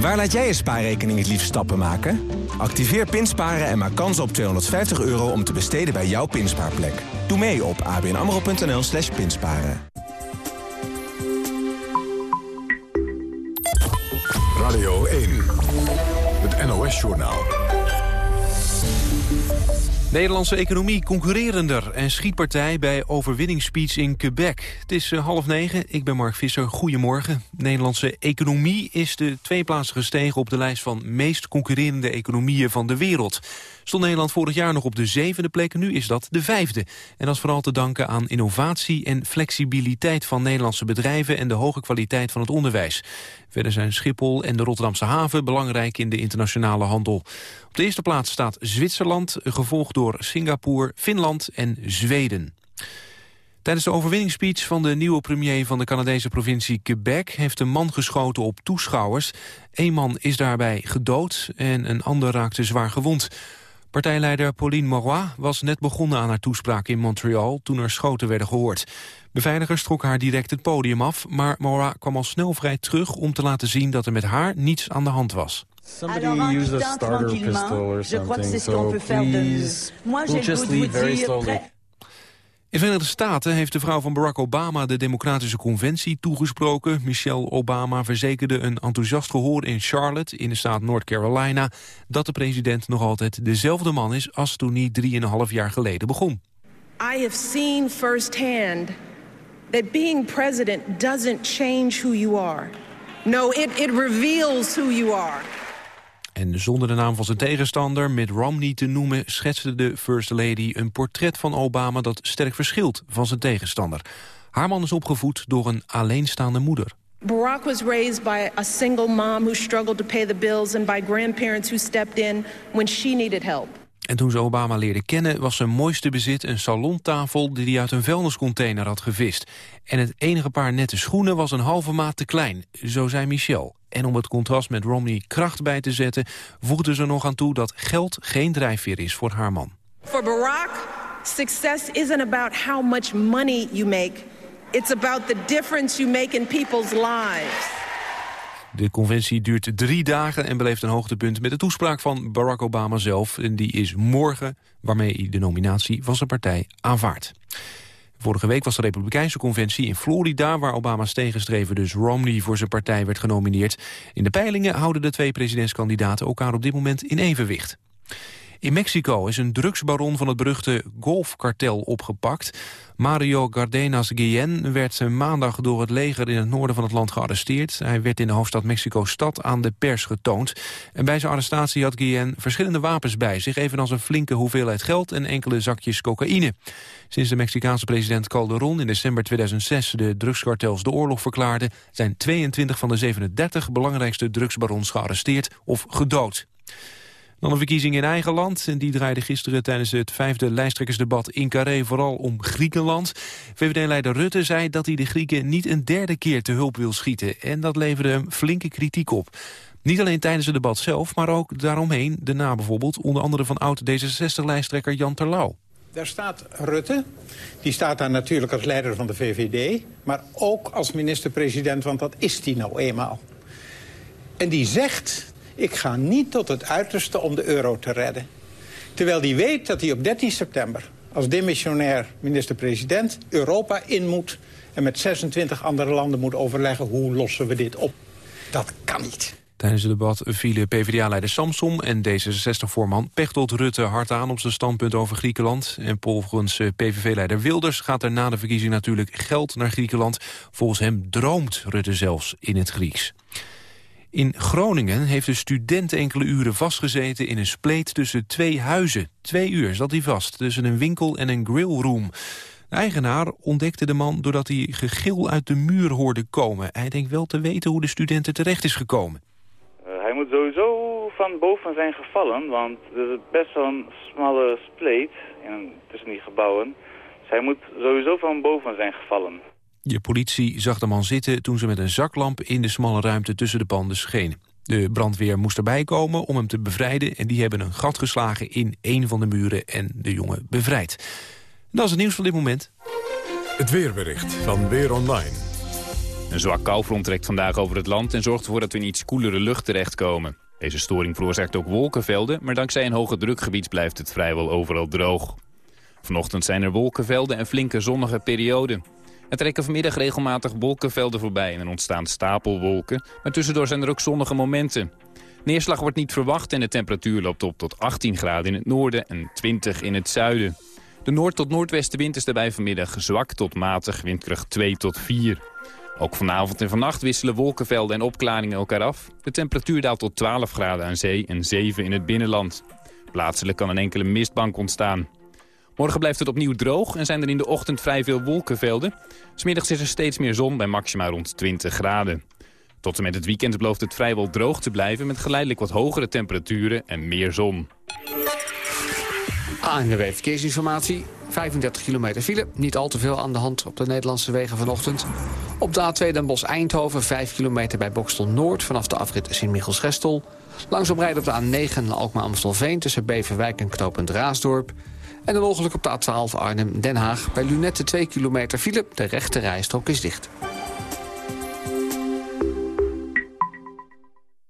Waar laat jij je spaarrekening het liefst stappen maken? Activeer Pinsparen en maak kans op 250 euro om te besteden bij jouw pinspaarplek. Doe mee op abnamro.nl slash pinsparen. Radio 1, het NOS-journaal. Nederlandse economie concurrerender en schietpartij bij overwinningsspeech in Quebec. Het is uh, half negen, ik ben Mark Visser, goedemorgen. Nederlandse economie is de twee plaatsen gestegen op de lijst van meest concurrerende economieën van de wereld. Stond Nederland vorig jaar nog op de zevende plek, nu is dat de vijfde. En dat is vooral te danken aan innovatie en flexibiliteit van Nederlandse bedrijven en de hoge kwaliteit van het onderwijs. Verder zijn Schiphol en de Rotterdamse haven belangrijk in de internationale handel. Op de eerste plaats staat Zwitserland, gevolgd door Singapore, Finland en Zweden. Tijdens de overwinningsspeech van de nieuwe premier van de Canadese provincie Quebec heeft een man geschoten op toeschouwers. Eén man is daarbij gedood en een ander raakte zwaar gewond. Partijleider Pauline Marois was net begonnen aan haar toespraak in Montreal toen er schoten werden gehoord. Beveiligers trokken haar direct het podium af, maar Marois kwam al snel vrij terug om te laten zien dat er met haar niets aan de hand was. Somebody use a starter pistol or something, so please, we'll just leave very slowly. In de Verenigde Staten heeft de vrouw van Barack Obama de Democratische Conventie toegesproken. Michelle Obama verzekerde een enthousiast gehoor in Charlotte in de staat North Carolina... dat de president nog altijd dezelfde man is als toen hij drieënhalf jaar geleden begon. I have seen firsthand that being president doesn't change who you are. No, it, it reveals who you are. En zonder de naam van zijn tegenstander, Mitt Romney te noemen... schetste de First Lady een portret van Obama dat sterk verschilt van zijn tegenstander. Haar man is opgevoed door een alleenstaande moeder. Barack was raised by a single mom who struggled to pay the bills... and by grandparents who stepped in when she needed help. En toen ze Obama leerde kennen was zijn mooiste bezit een salontafel die hij uit een vuilniscontainer had gevist. En het enige paar nette schoenen was een halve maat te klein, zo zei Michel. En om het contrast met Romney kracht bij te zetten... voegde ze nog aan toe dat geld geen drijfveer is voor haar man. For Barack, success isn't about how much money you make. It's about the difference you make in people's lives. De conventie duurt drie dagen en beleeft een hoogtepunt met de toespraak van Barack Obama zelf. En die is morgen, waarmee hij de nominatie van zijn partij aanvaardt. Vorige week was de Republikeinse conventie in Florida... waar Obama's tegenstrever dus Romney voor zijn partij werd genomineerd. In de peilingen houden de twee presidentskandidaten elkaar op dit moment in evenwicht. In Mexico is een drugsbaron van het beruchte golfkartel opgepakt. Mario Gardenas Guillen werd maandag door het leger in het noorden van het land gearresteerd. Hij werd in de hoofdstad Mexico-stad aan de pers getoond. En bij zijn arrestatie had Guillen verschillende wapens bij zich... evenals een flinke hoeveelheid geld en enkele zakjes cocaïne. Sinds de Mexicaanse president Calderon in december 2006 de drugskartels de oorlog verklaarde... zijn 22 van de 37 belangrijkste drugsbarons gearresteerd of gedood. Dan een verkiezing in eigen land. En die draaide gisteren tijdens het vijfde lijsttrekkersdebat in Carré vooral om Griekenland. VVD-leider Rutte zei dat hij de Grieken niet een derde keer te hulp wil schieten. En dat leverde hem flinke kritiek op. Niet alleen tijdens het debat zelf, maar ook daaromheen. Daarna bijvoorbeeld onder andere van oud-D66-lijsttrekker Jan Terlouw. Daar staat Rutte. Die staat daar natuurlijk als leider van de VVD. Maar ook als minister-president, want dat is hij nou eenmaal. En die zegt ik ga niet tot het uiterste om de euro te redden. Terwijl hij weet dat hij op 13 september als demissionair minister-president Europa in moet... en met 26 andere landen moet overleggen hoe lossen we dit op. Dat kan niet. Tijdens het debat vielen PvdA-leider Samsom en D66-voorman Pechtold Rutte hard aan op zijn standpunt over Griekenland. En volgens eh, PVV-leider Wilders gaat er na de verkiezing natuurlijk geld naar Griekenland. Volgens hem droomt Rutte zelfs in het Grieks. In Groningen heeft een student enkele uren vastgezeten in een spleet tussen twee huizen. Twee uur zat hij vast, tussen een winkel en een grillroom. De eigenaar ontdekte de man doordat hij gegil uit de muur hoorde komen. Hij denkt wel te weten hoe de student er terecht is gekomen. Uh, hij moet sowieso van boven zijn gevallen, want er is best wel een smalle spleet tussen die gebouwen. Hij moet sowieso van boven zijn gevallen. De politie zag de man zitten toen ze met een zaklamp in de smalle ruimte tussen de panden schenen. De brandweer moest erbij komen om hem te bevrijden... en die hebben een gat geslagen in een van de muren en de jongen bevrijd. Dat is het nieuws van dit moment. Het weerbericht van Weer Online. Een zwak koufront trekt vandaag over het land... en zorgt ervoor dat we in iets koelere lucht terechtkomen. Deze storing veroorzaakt ook wolkenvelden... maar dankzij een hoge drukgebied blijft het vrijwel overal droog. Vanochtend zijn er wolkenvelden en flinke zonnige perioden. Er trekken vanmiddag regelmatig wolkenvelden voorbij en er ontstaan stapelwolken. Maar tussendoor zijn er ook zonnige momenten. Neerslag wordt niet verwacht en de temperatuur loopt op tot 18 graden in het noorden en 20 in het zuiden. De noord- tot noordwestenwind is daarbij vanmiddag zwak tot matig, windkracht 2 tot 4. Ook vanavond en vannacht wisselen wolkenvelden en opklaringen elkaar af. De temperatuur daalt tot 12 graden aan zee en 7 in het binnenland. Plaatselijk kan een enkele mistbank ontstaan. Morgen blijft het opnieuw droog en zijn er in de ochtend vrij veel wolkenvelden. Smiddags is er steeds meer zon bij maxima rond 20 graden. Tot en met het weekend belooft het vrijwel droog te blijven... met geleidelijk wat hogere temperaturen en meer zon. ANWB Verkeersinformatie. 35 kilometer file. Niet al te veel aan de hand op de Nederlandse wegen vanochtend. Op de A2 Den Bosch-Eindhoven. 5 kilometer bij Bokstel Noord vanaf de afrit Sint-Michels-Gestel. Rijden op de A9 Alkmaar-Amstelveen... tussen Beverwijk en knooppunt Raasdorp. En een ongeluk op de A12 Arnhem-Den Haag. Bij Lunette 2 kilometer file. De rechte rijstrook is dicht.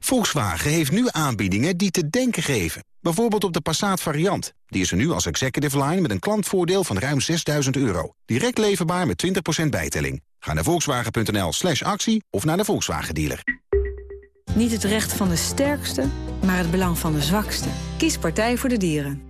Volkswagen heeft nu aanbiedingen die te denken geven. Bijvoorbeeld op de Passat variant. Die is er nu als executive line met een klantvoordeel van ruim 6000 euro. Direct leverbaar met 20% bijtelling. Ga naar volkswagen.nl slash actie of naar de Volkswagen dealer. Niet het recht van de sterkste, maar het belang van de zwakste. Kies Partij voor de Dieren.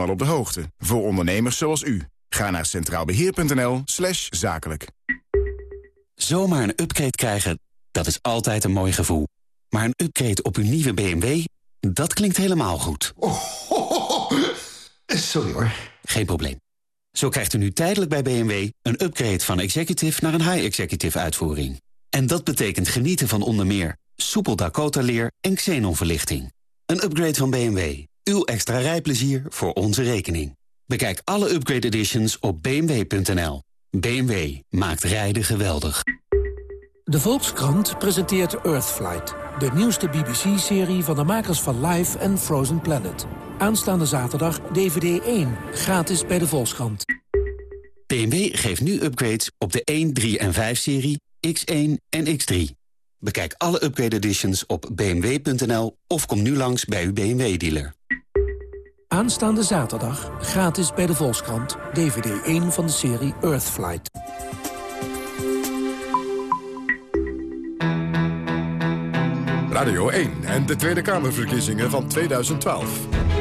op de hoogte. Voor ondernemers zoals u. Ga naar centraalbeheer.nl slash zakelijk. Zomaar een upgrade krijgen, dat is altijd een mooi gevoel. Maar een upgrade op uw nieuwe BMW, dat klinkt helemaal goed. Sorry hoor. Geen probleem. Zo krijgt u nu tijdelijk bij BMW een upgrade van executive naar een high-executive uitvoering. En dat betekent genieten van onder meer soepel Dakota-leer en xenonverlichting. Een upgrade van BMW. Uw extra rijplezier voor onze rekening. Bekijk alle upgrade editions op bmw.nl. BMW maakt rijden geweldig. De Volkskrant presenteert Earthflight, de nieuwste BBC-serie van de makers van Life en Frozen Planet. Aanstaande zaterdag DVD 1, gratis bij de Volkskrant. BMW geeft nu upgrades op de 1, 3 en 5-serie, X1 en X3. Bekijk alle upgrade editions op bmw.nl of kom nu langs bij uw BMW-dealer. Aanstaande zaterdag, gratis bij de Volkskrant. DVD 1 van de serie Earthflight. Radio 1 en de Tweede Kamerverkiezingen van 2012.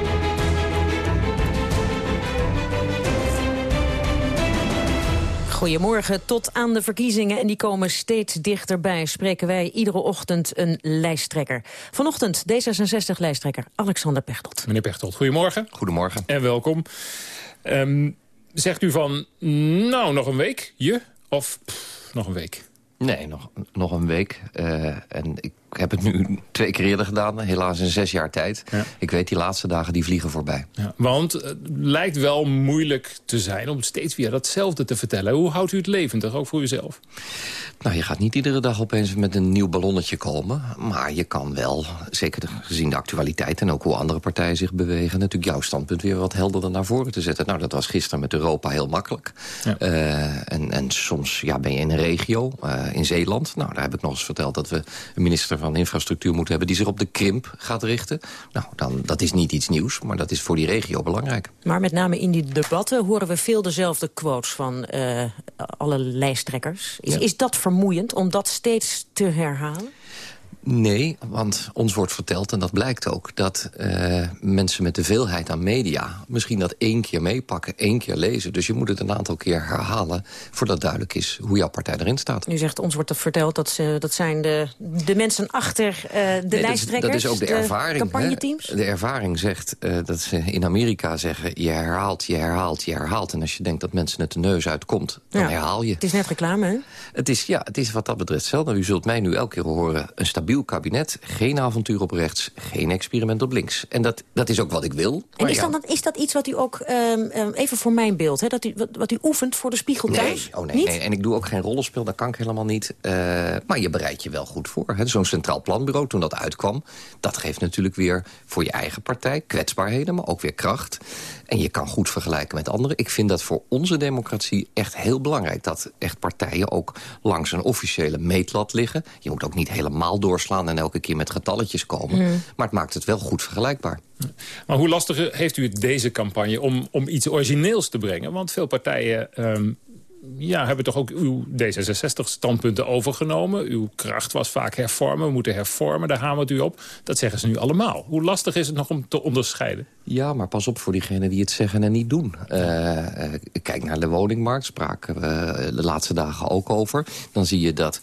Goedemorgen, tot aan de verkiezingen en die komen steeds dichterbij... spreken wij iedere ochtend een lijsttrekker. Vanochtend D66-lijsttrekker Alexander Pechtold. Meneer Pechtold, goedemorgen. Goedemorgen. En welkom. Ehm, zegt u van, nou, nog een week, je? Of pff, nog een week? Nee, nog, nog een week. Uh, en ik heb het nu twee keer eerder gedaan. Helaas in zes jaar tijd. Ja. Ik weet, die laatste dagen die vliegen voorbij. Ja, want het lijkt wel moeilijk te zijn om steeds weer datzelfde te vertellen. Hoe houdt u het levendig, ook voor uzelf? Nou, je gaat niet iedere dag opeens met een nieuw ballonnetje komen. Maar je kan wel, zeker gezien de actualiteit... en ook hoe andere partijen zich bewegen... natuurlijk jouw standpunt weer wat helderder naar voren te zetten. Nou, dat was gisteren met Europa heel makkelijk. Ja. Uh, en, en soms ja, ben je in een regio, uh, in Zeeland. Nou, daar heb ik nog eens verteld dat we een minister van Infrastructuur moet hebben... die zich op de krimp gaat richten. Nou, dan, dat is niet iets nieuws, maar dat is voor die regio belangrijk. Maar met name in die debatten horen we veel dezelfde quotes van uh, alle lijsttrekkers. Is, is dat vermoeiend om dat steeds te herhalen? Nee, want ons wordt verteld, en dat blijkt ook... dat uh, mensen met de veelheid aan media misschien dat één keer meepakken... één keer lezen. Dus je moet het een aantal keer herhalen... voordat duidelijk is hoe jouw partij erin staat. U zegt, ons wordt er verteld, dat, ze, dat zijn de, de mensen achter uh, de nee, lijsttrekkers... Dat is, dat is ook de, de ervaring. campagneteams? De ervaring zegt uh, dat ze in Amerika zeggen... je herhaalt, je herhaalt, je herhaalt. En als je denkt dat mensen het de neus uitkomt, dan ja, herhaal je. Het is net reclame, hè? Het is, ja, het is wat dat betreft hetzelfde. U zult mij nu elke keer horen... een stabiel kabinet, geen avontuur op rechts, geen experiment op links. En dat, dat is ook wat ik wil. En is, ja. dat, is dat iets wat u ook, um, even voor mijn beeld, hè, dat u, wat, wat, u oefent voor de spiegel thuis? Nee, oh nee, nee, en ik doe ook geen rollenspel, dat kan ik helemaal niet. Uh, maar je bereidt je wel goed voor. Zo'n centraal planbureau, toen dat uitkwam... dat geeft natuurlijk weer voor je eigen partij kwetsbaarheden, maar ook weer kracht. En je kan goed vergelijken met anderen. Ik vind dat voor onze democratie echt heel belangrijk... dat echt partijen ook langs een officiële meetlat liggen. Je moet ook niet helemaal doorslaan en elke keer met getalletjes komen. Mm. Maar het maakt het wel goed vergelijkbaar. Maar hoe lastig heeft u het deze campagne om, om iets origineels te brengen? Want veel partijen um, ja, hebben toch ook uw D66-standpunten overgenomen. Uw kracht was vaak hervormen, we moeten hervormen, daar gaan we het u op. Dat zeggen ze nu allemaal. Hoe lastig is het nog om te onderscheiden? Ja, maar pas op voor diegenen die het zeggen en niet doen. Uh, kijk naar de woningmarkt, spraken we de laatste dagen ook over. Dan zie je dat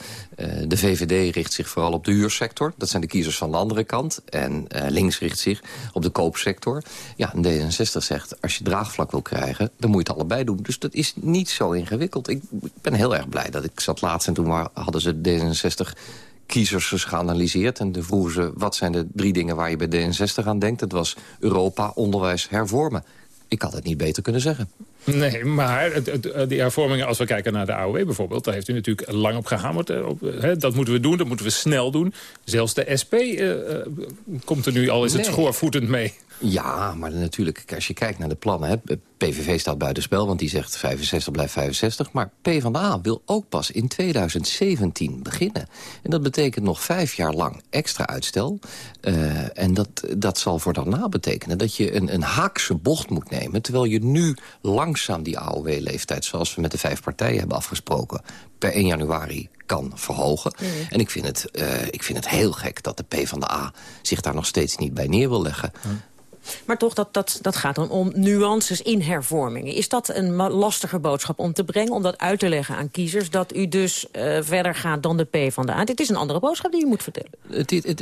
de VVD richt zich vooral op de huursector. Dat zijn de kiezers van de andere kant. En links richt zich op de koopsector. Ja, en D66 zegt, als je draagvlak wil krijgen, dan moet je het allebei doen. Dus dat is niet zo ingewikkeld. Ik, ben heel erg blij dat ik zat laatst en toen hadden ze D66 kiezers geanalyseerd. En toen vroegen ze, wat zijn de drie dingen waar je bij D66 aan denkt? Dat was Europa, onderwijs, hervormen. Ik had het niet beter kunnen zeggen. Nee, maar het, die hervormingen, als we kijken naar de AOW bijvoorbeeld... daar heeft u natuurlijk lang op gehamerd. Eh, op, hè, dat moeten we doen, dat moeten we snel doen. Zelfs de SP eh, eh, komt er nu al, is het nee. schoorvoetend mee. Ja, maar natuurlijk, als je kijkt naar de plannen... Hè, PVV staat buitenspel, want die zegt 65 blijft 65. Maar PvdA wil ook pas in 2017 beginnen. En dat betekent nog vijf jaar lang extra uitstel. Uh, en dat, dat zal voor daarna betekenen dat je een, een haakse bocht moet nemen... terwijl je nu langzaam die AOW-leeftijd... zoals we met de vijf partijen hebben afgesproken... per 1 januari kan verhogen. Mm. En ik vind, het, uh, ik vind het heel gek dat de PvdA zich daar nog steeds niet bij neer wil leggen. Mm. Maar toch, dat, dat, dat gaat dan om nuances in hervormingen. Is dat een lastige boodschap om te brengen, om dat uit te leggen aan kiezers... dat u dus uh, verder gaat dan de P van de A? Dit is een andere boodschap die u moet vertellen.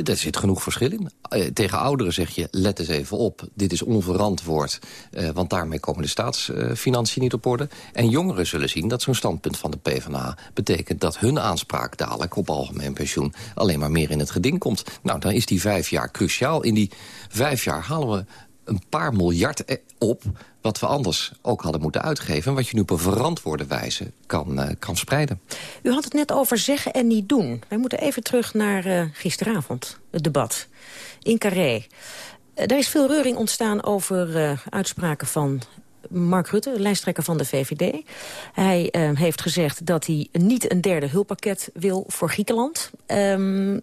Er zit genoeg verschil in. Uh, tegen ouderen zeg je, let eens even op, dit is onverantwoord... Uh, want daarmee komen de staatsfinanciën niet op orde. En jongeren zullen zien dat zo'n standpunt van de PvdA... betekent dat hun aanspraak dadelijk op algemeen pensioen... alleen maar meer in het geding komt. Nou, dan is die vijf jaar cruciaal. In die vijf jaar halen we een paar miljard e- op... wat we anders ook hadden moeten uitgeven... en wat je nu op een verantwoorde wijze kan, uh, kan spreiden. U had het net over zeggen en niet doen. Wij moeten even terug naar uh, gisteravond, het debat in Carré. Er is veel reuring ontstaan over uitspraken van Mark Rutte, lijsttrekker van de VVD. Hij uh, heeft gezegd dat hij niet een derde hulppakket wil voor Griekenland. Um, uh,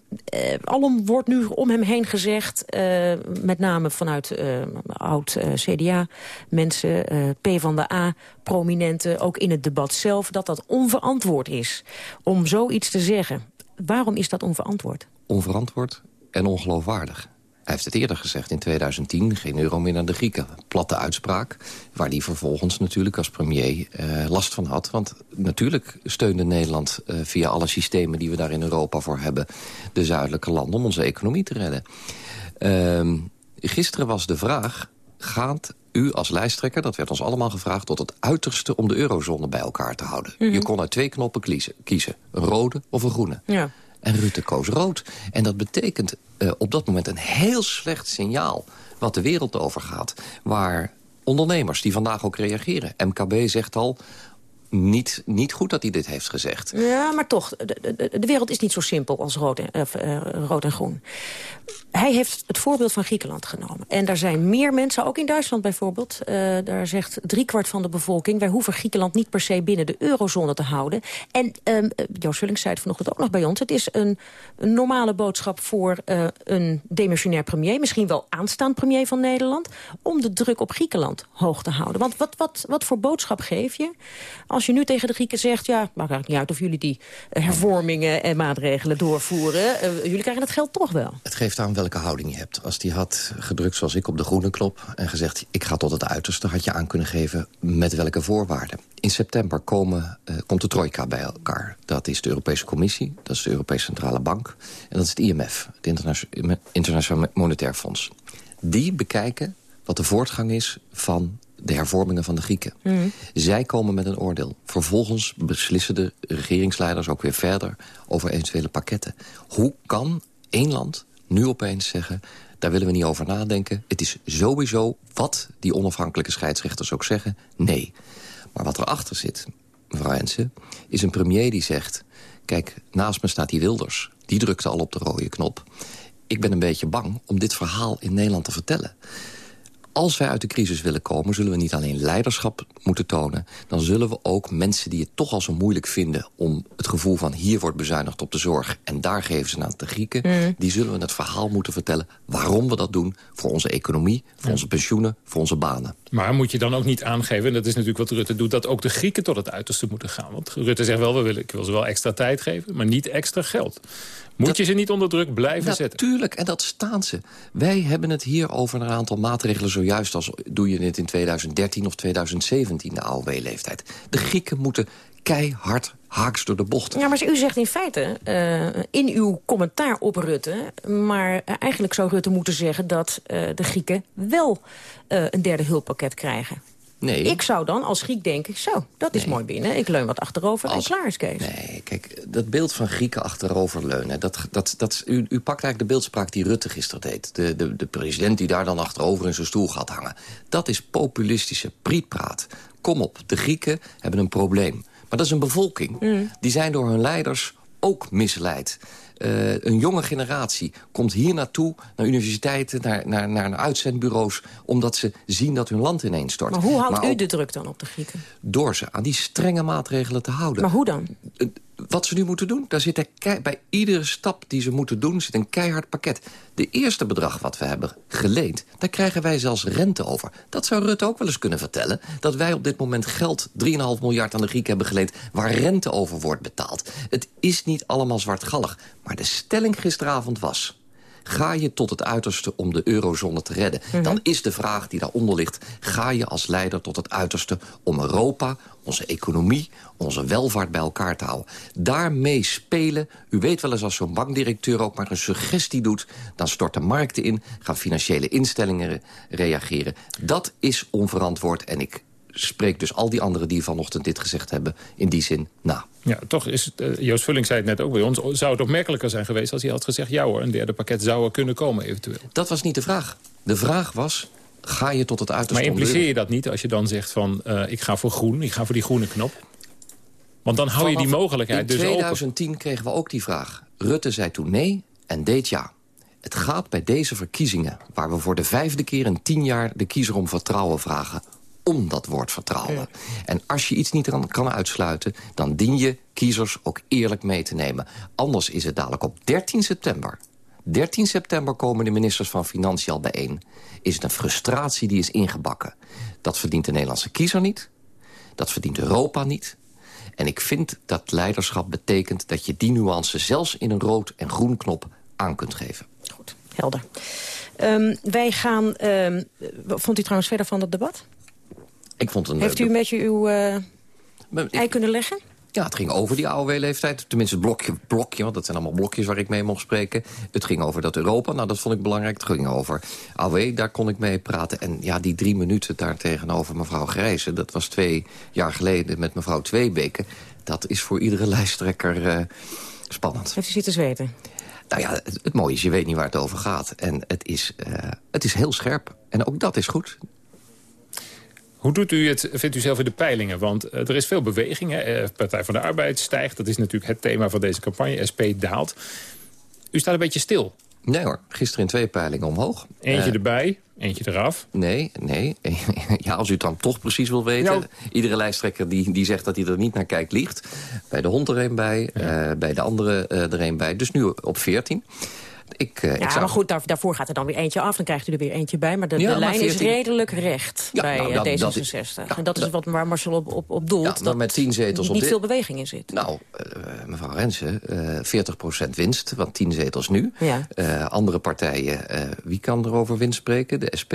alom wordt nu om hem heen gezegd, uh, met name vanuit oud-CDA... mensen, P van de A, prominenten, ook in het debat zelf... dat dat onverantwoord is om zoiets te zeggen. Waarom is dat onverantwoord? Onverantwoord en ongeloofwaardig. Hij heeft het eerder gezegd, in 2010 geen euro meer naar de Grieken. Platte uitspraak, waar hij vervolgens natuurlijk als premier eh, last van had. Want natuurlijk steunde Nederland eh, via alle systemen die we daar in Europa voor hebben... de zuidelijke landen om onze economie te redden. Uh, gisteren was de vraag, gaat u als lijsttrekker, dat werd ons allemaal gevraagd... tot het uiterste om de eurozone bij elkaar te houden. Mm -hmm. Je kon uit twee knoppen kiezen, kiezen, een rode of een groene. Ja. En Rutte koos rood. En dat betekent uh, op dat moment een heel slecht signaal... wat de wereld overgaat. Waar ondernemers die vandaag ook reageren. MKB zegt al, niet, niet goed dat hij dit heeft gezegd. Ja, maar toch, de, de, de wereld is niet zo simpel als rood en, uh, rood en groen. Hij heeft het voorbeeld van Griekenland genomen. En daar zijn meer mensen, ook in Duitsland bijvoorbeeld... Uh, daar zegt driekwart van de bevolking... wij hoeven Griekenland niet per se binnen de eurozone te houden. En um, Joost zei het vanochtend ook nog bij ons... het is een, een normale boodschap voor een demissionair premier... misschien wel aanstaand premier van Nederland... om de druk op Griekenland hoog te houden. Want wat, wat, wat voor boodschap geef je als je nu tegen de Grieken zegt... ja, maakt eigenlijk niet uit of jullie die hervormingen en maatregelen doorvoeren... Uh, jullie krijgen het geld toch wel. Het geeft aan welke houding je hebt. Als die had gedrukt zoals ik op de groene knop... en gezegd, ik ga tot het uiterste, had je aan kunnen geven... met welke voorwaarden. In september komen, uh, komt de trojka bij elkaar. Dat is de Europese Commissie, dat is de Europese Centrale Bank... en dat is het IMF, het Internationaal Monetair Fonds. Die bekijken wat de voortgang is van de hervormingen van de Grieken. Mm. Zij komen met een oordeel. Vervolgens beslissen de regeringsleiders ook weer verder... over eventuele pakketten. Hoe kan één land nu opeens zeggen... daar willen we niet over nadenken. Het is sowieso, wat die onafhankelijke scheidsrechters ook zeggen, nee. Maar wat erachter zit, mevrouw Ensen, is een premier die zegt... kijk, naast me staat die Wilders. Die drukte al op de rode knop. Ik ben een beetje bang om dit verhaal in Nederland te vertellen als wij uit de crisis willen komen... zullen we niet alleen leiderschap moeten tonen... dan zullen we ook mensen die het toch al zo moeilijk vinden... om het gevoel van hier wordt bezuinigd op de zorg... en daar geven ze aan de Grieken... Mm. die zullen we het verhaal moeten vertellen waarom we dat doen... voor onze economie, voor onze pensioenen, voor onze banen. Maar moet je dan ook niet aangeven, en dat is natuurlijk wat Rutte doet... dat ook de Grieken tot het uiterste moeten gaan? Want Rutte zegt wel, we willen, ik wil ze wel extra tijd geven... maar niet extra geld. Moet je ze niet onder druk blijven zetten? Natuurlijk, en dat staan ze. Wij hebben het hier over een aantal maatregelen zojuist... als doe je dit in 2013 of 2017, de AOW-leeftijd. De Grieken moeten keihard haaks door de bocht. Ja, maar u zegt in feite, uh, in uw commentaar op Rutte... maar eigenlijk zou Rutte moeten zeggen dat uh, de Grieken wel uh, een derde hulppakket krijgen. Nee. Ik zou dan als Griek denken, zo, dat is nee. mooi binnen. Ik leun wat achterover als... en klaar is Kees. Nee, kijk, dat beeld van Grieken achteroverleunen... Dat, dat, dat, u, u pakt eigenlijk de beeldspraak die Rutte gisteren deed. De, de, de president die daar dan achterover in zijn stoel gaat hangen. Dat is populistische prietpraat. Kom op, de Grieken hebben een probleem. Maar dat is een bevolking. Mm. Die zijn door hun leiders ook misleid. Uh, een jonge generatie komt hier naartoe, naar universiteiten, naar, naar, naar uitzendbureaus... omdat ze zien dat hun land ineens stort. Maar hoe houdt maar u de druk dan op de Grieken? Door ze aan die strenge maatregelen te houden. Maar hoe dan? Wat ze nu moeten doen, daar zit bij iedere stap die ze moeten doen... zit een keihard pakket. De eerste bedrag wat we hebben geleend, daar krijgen wij zelfs rente over. Dat zou Rutte ook wel eens kunnen vertellen. Dat wij op dit moment geld, 3,5 miljard aan de Grieken hebben geleend... waar rente over wordt betaald. Het is niet allemaal zwartgallig. Maar de stelling gisteravond was... Ga je tot het uiterste om de eurozone te redden? Mm -hmm. Dan is de vraag die daaronder ligt... ga je als leider tot het uiterste om Europa, onze economie, onze welvaart bij elkaar te houden. Daarmee spelen, u weet wel eens als zo'n bankdirecteur ook maar een suggestie doet... dan stort de markten in, gaan financiële instellingen re reageren. Dat is onverantwoord en ik spreek dus al die anderen die vanochtend dit gezegd hebben... in die zin na. Ja, toch is het, uh, Joost Vulling zei het net ook bij ons... zou het opmerkelijker zijn geweest als hij had gezegd... ja hoor, een derde pakket zou er kunnen komen eventueel. Dat was niet de vraag. De vraag was, ga je tot het uiterste... Maar impliceer je dat niet als je dan zegt van... Uh, ik ga voor groen, ik ga voor die groene knop? Want dan hou je die mogelijkheid dus open. In 2010 kregen we ook die vraag. Rutte zei toen nee en deed ja. Het gaat bij deze verkiezingen, waar we voor de vijfde keer in tien jaar... de kiezer om vertrouwen vragen, om dat woord vertrouwen. Ja. En als je iets niet kan uitsluiten... dan dien je kiezers ook eerlijk mee te nemen. Anders is het dadelijk op 13 september... 13 september komen de ministers van Financiën al bijeen. Is het een frustratie die is ingebakken. Dat verdient de Nederlandse kiezer niet. Dat verdient Europa niet. En ik vind dat leiderschap betekent dat je die nuance... zelfs in een rood en groen knop aan kunt geven. Goed, helder. Um, wij gaan... Um, vond u trouwens verder van het debat? Ik vond een, Heeft u een beetje uw uh, ei kunnen leggen? Ja, het ging over die AOW-leeftijd. Tenminste, het blokje, blokje, want dat zijn allemaal blokjes waar ik mee mocht spreken. Het ging over dat Europa, nou dat vond ik belangrijk. Het ging over AOW, daar kon ik mee praten. En ja, die drie minuten daar tegenover mevrouw Grijze... dat was twee jaar geleden met mevrouw Tweebeke. Dat is voor iedere lijsttrekker uh, spannend. Heeft u zitten zweten? Nou ja, het, het, mooie is, je weet niet waar het over gaat. En het is, uh, het is heel scherp. En ook dat is goed. Hoe doet u het, vindt u zelf in de peilingen? Want eh, er is veel beweging. Hè? Eh, Partij van de Arbeid stijgt. Dat is natuurlijk het thema van deze campagne. SP daalt. U staat een beetje stil. Nee hoor, gisteren in twee peilingen omhoog. Eentje uh, erbij, eentje eraf. Nee, nee. ja, als u het dan toch precies wil weten. Nou. Iedere lijsttrekker die, die zegt dat hij er niet naar kijkt, liegt. Bij de hond er een bij, ja. uh, bij de andere er een bij. Dus nu op 14. Ik, ja, ik zou... maar goed, daar, daarvoor gaat er dan weer eentje af. Dan krijgt u er weer eentje bij. Maar de, ja, de lijn 14... is redelijk recht ja, bij nou, dat, D66. Dat is, ja, en dat is wat waar Marcel op, op, op doelt. Ja, dat met tien zetels niet op veel beweging in zit. Nou, uh, mevrouw Rensen, uh, 40% winst, want 10 zetels nu. Ja. andere partijen, wie kan er over winst spreken? De SP,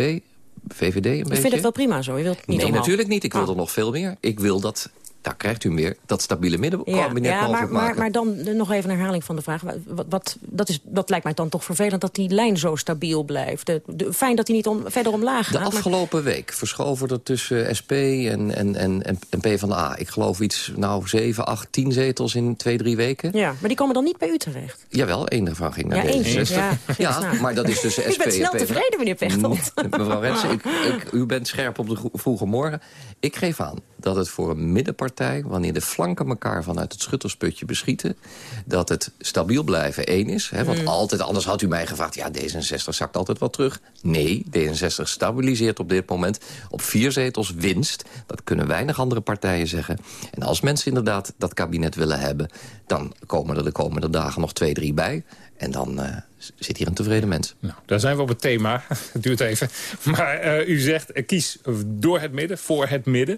VVD een Ik beetje? vind het wel prima zo. Je wilt niet nee, natuurlijk niet. Ik wil oh. er nog veel meer. Ik wil dat daar krijgt u meer dat stabiele middenkabinet ja, ja, maar, maar, maar dan nog even een herhaling van de vraag. Wat, wat, dat, is, dat lijkt mij dan toch vervelend dat die lijn zo stabiel blijft. De, de, fijn dat hij niet om, verder omlaag gaat. De afgelopen maar... week verschoven er tussen SP en, en, en, en PvdA. Ik geloof iets, nou, 7, 8, 10 zetels in twee, drie weken. Ja, maar die komen dan niet bij u terecht? Jawel, één daarvan ging naar ja, D66. Eentje, ja, ja maar dat is tussen SP. Ik ben snel tevreden, meneer Pechtold. Mevrouw Rensen, ik, ik, u bent scherp op de vroege morgen. Ik geef aan dat het voor een middenpartij... wanneer de flanken elkaar vanuit het schuttersputje beschieten... dat het stabiel blijven één is. Hè? Want mm. altijd, anders had u mij gevraagd... ja, D66 zakt altijd wat terug. Nee, D66 stabiliseert op dit moment op vier zetels winst. Dat kunnen weinig andere partijen zeggen. En als mensen inderdaad dat kabinet willen hebben... dan komen er de komende dagen nog twee, drie bij... En dan uh, zit hier een tevreden mens. Nou, daar zijn we op het thema. Het duurt even. Maar uh, u zegt, uh, kies door het midden, voor het midden.